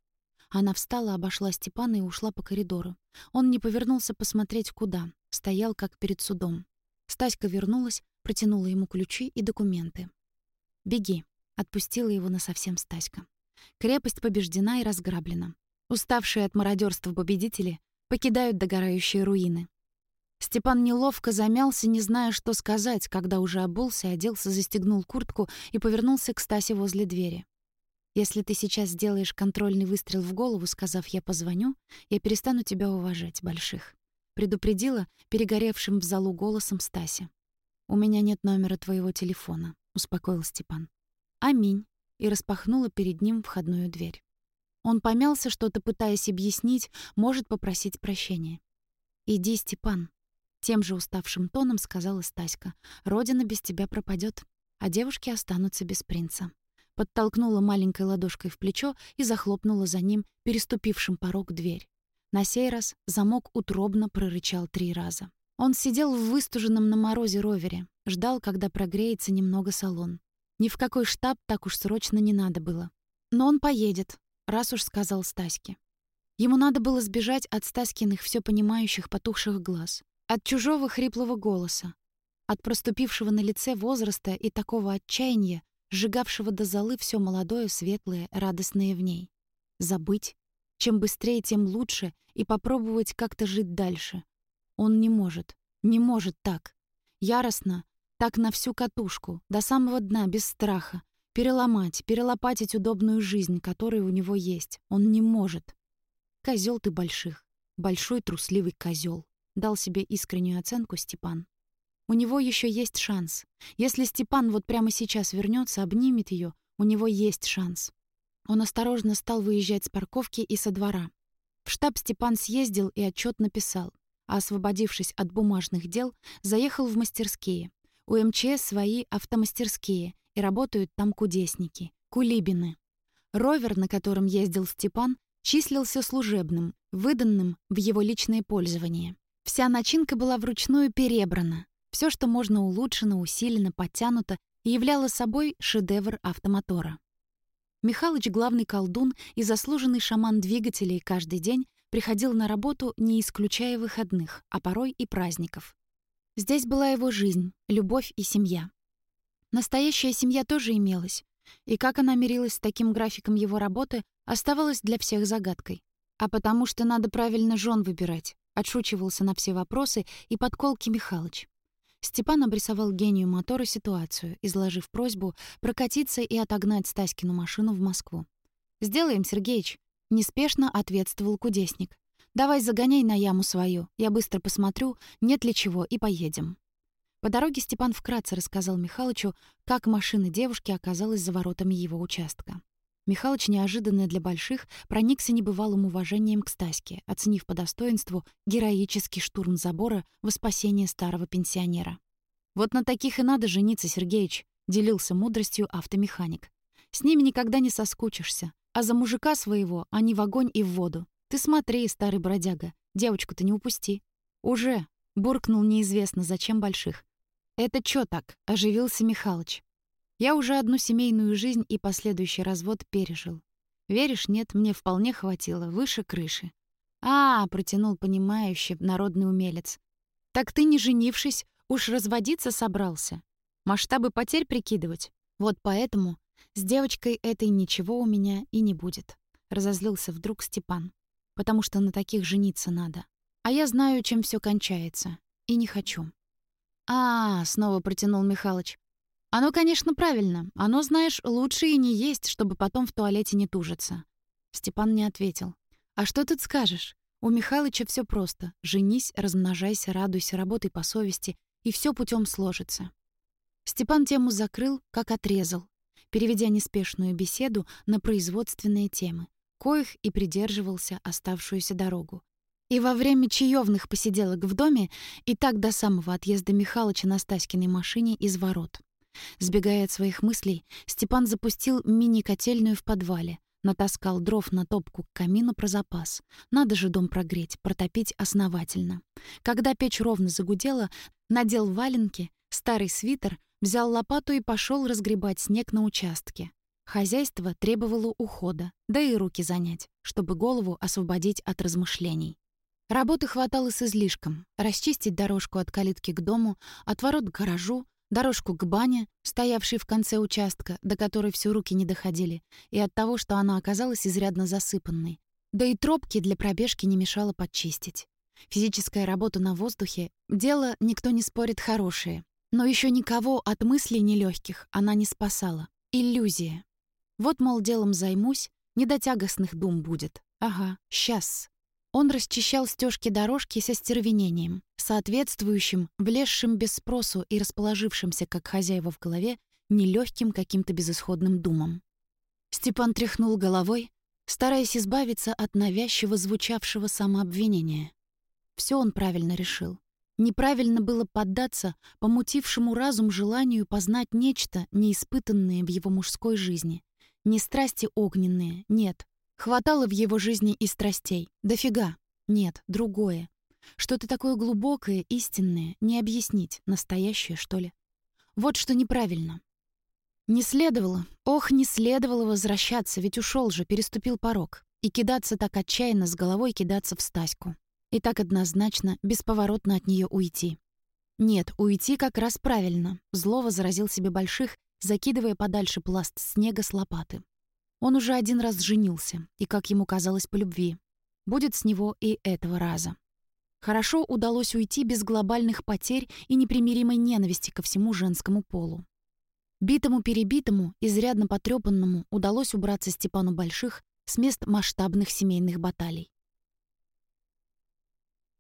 Она встала, обошла Степана и ушла по коридору. Он не повернулся посмотреть куда, стоял как перед судом. Стаська вернулась, протянула ему ключи и документы. «Беги», — отпустила его насовсем Стаська. Крепость побеждена и разграблена. Уставшие от мародерства победители покидают догорающие руины. Степан неловко замялся, не зная, что сказать, когда уже обулся, оделся, застегнул куртку и повернулся к Стасе возле двери. Если ты сейчас сделаешь контрольный выстрел в голову, сказав «я позвоню», я перестану тебя уважать, больших. Предупредила перегоревшим в залу голосом Стася. «У меня нет номера твоего телефона», — успокоил Степан. «Аминь», и распахнула перед ним входную дверь. Он помялся, что-то пытаясь объяснить, может попросить прощения. «Иди, Степан», — тем же уставшим тоном сказала Стаська. «Родина без тебя пропадет, а девушки останутся без принца» подтолкнула маленькой ладошкой в плечо и захлопнула за ним, переступившим порог, дверь. На сей раз замок утробно прорычал три раза. Он сидел в выстуженном на морозе ровере, ждал, когда прогреется немного салон. Ни в какой штаб так уж срочно не надо было. Но он поедет, раз уж сказал Стаське. Ему надо было сбежать от Стаськиных все понимающих потухших глаз, от чужого хриплого голоса, от проступившего на лице возраста и такого отчаяния, сжигавшего до золы все молодое, светлое, радостное в ней. Забыть. Чем быстрее, тем лучше, и попробовать как-то жить дальше. Он не может. Не может так. Яростно, так на всю катушку, до самого дна, без страха. Переломать, перелопатить удобную жизнь, которая у него есть. Он не может. Козел ты больших. Большой трусливый козел. Дал себе искреннюю оценку Степан. У него еще есть шанс. Если Степан вот прямо сейчас вернется, обнимет ее, у него есть шанс. Он осторожно стал выезжать с парковки и со двора. В штаб Степан съездил и отчет написал, а освободившись от бумажных дел, заехал в мастерские. У МЧС свои автомастерские, и работают там кудесники, кулибины. Ровер, на котором ездил Степан, числился служебным, выданным в его личное пользование. Вся начинка была вручную перебрана, все, что можно улучшено, усилено, подтянуто, являло собой шедевр автомотора. Михалыч, главный колдун и заслуженный шаман двигателей, каждый день приходил на работу, не исключая выходных, а порой и праздников. Здесь была его жизнь, любовь и семья. Настоящая семья тоже имелась, и как она мирилась с таким графиком его работы, оставалось для всех загадкой. А потому что надо правильно жен выбирать, отшучивался на все вопросы и подколки Михалыч. Степан обрисовал гению мотора ситуацию, изложив просьбу прокатиться и отогнать Стаськину машину в Москву. «Сделаем, Сергеич», — неспешно ответствовал кудесник. «Давай загоняй на яму свою, я быстро посмотрю, нет ли чего, и поедем». По дороге Степан вкратце рассказал Михалычу, как машина девушки оказалась за воротами его участка. Михалыч, неожиданно для больших, проникся небывалым уважением к Стаське, оценив по достоинству героический штурм забора во спасение старого пенсионера. «Вот на таких и надо жениться, Сергеич», — делился мудростью автомеханик. «С ними никогда не соскучишься, а за мужика своего они в огонь и в воду. Ты смотри, старый бродяга, девочку-то не упусти». «Уже», — буркнул неизвестно зачем больших. «Это чё так?» — оживился Михалыч. Я уже одну семейную жизнь и последующий развод пережил. Веришь, нет, мне вполне хватило, выше крыши. А, протянул понимающий народный умелец. Так ты, не женившись, уж разводиться собрался? Масштабы потерь прикидывать? Вот поэтому с девочкой этой ничего у меня и не будет. Разозлился вдруг Степан. потому что на таких жениться надо. А я знаю, чем все кончается, и не хочу. А, снова протянул Михалыч. Оно, конечно, правильно. Оно, знаешь, лучше и не есть, чтобы потом в туалете не тужиться. Степан не ответил. А что тут скажешь? У Михалыча все просто. Женись, размножайся, радуйся, работай по совести, и все путем сложится. Степан тему закрыл, как отрезал, переведя неспешную беседу на производственные темы, коих и придерживался оставшуюся дорогу. И во время чаевных посиделок в доме, и так до самого отъезда Михалыча на Стаськиной машине из ворот. Сбегая от своих мыслей, Степан запустил мини-котельную в подвале, натаскал дров на топку к камину про запас. Надо же дом прогреть, протопить основательно. Когда печь ровно загудела, надел валенки, старый свитер, взял лопату и пошел разгребать снег на участке. Хозяйство требовало ухода, да и руки занять, чтобы голову освободить от размышлений. Работы хватало с излишком. Расчистить дорожку от калитки к дому, от ворот к гаражу, дорожку к бане, стоявшей в конце участка, до которой все руки не доходили, и от того, что она оказалась изрядно засыпанной. Да и тропки для пробежки не мешало подчистить. Физическая работа на воздухе — дело, никто не спорит, хорошее. Но еще никого от мыслей нелегких она не спасала. Иллюзия. Вот, мол, делом займусь, не до тягостных дум будет. Ага, сейчас. Он расчищал стежки дорожки со стервенением, соответствующим, влезшим без спросу и расположившимся, как хозяева в голове, нелегким каким-то безысходным думам. Степан тряхнул головой, стараясь избавиться от навязчиво звучавшего самообвинения. Все он правильно решил. Неправильно было поддаться помутившему разум желанию познать нечто, неиспытанное в его мужской жизни. Не страсти огненные, нет. Хватало в его жизни и страстей. Дофига. Нет, другое. Что-то такое глубокое, истинное, не объяснить, настоящее, что ли. Вот что неправильно. Не следовало, ох, не следовало возвращаться, ведь ушел же, переступил порог. И кидаться так отчаянно, с головой кидаться в Стаську. И так однозначно, бесповоротно от нее уйти. Нет, уйти как раз правильно. Зло возразил себе больших, закидывая подальше пласт снега с лопаты. Он уже один раз женился, и, как ему казалось, по любви. Будет с него и этого раза. Хорошо удалось уйти без глобальных потерь и непримиримой ненависти ко всему женскому полу. Битому-перебитому, изрядно потрепанному удалось убраться Степану Больших с мест масштабных семейных баталий.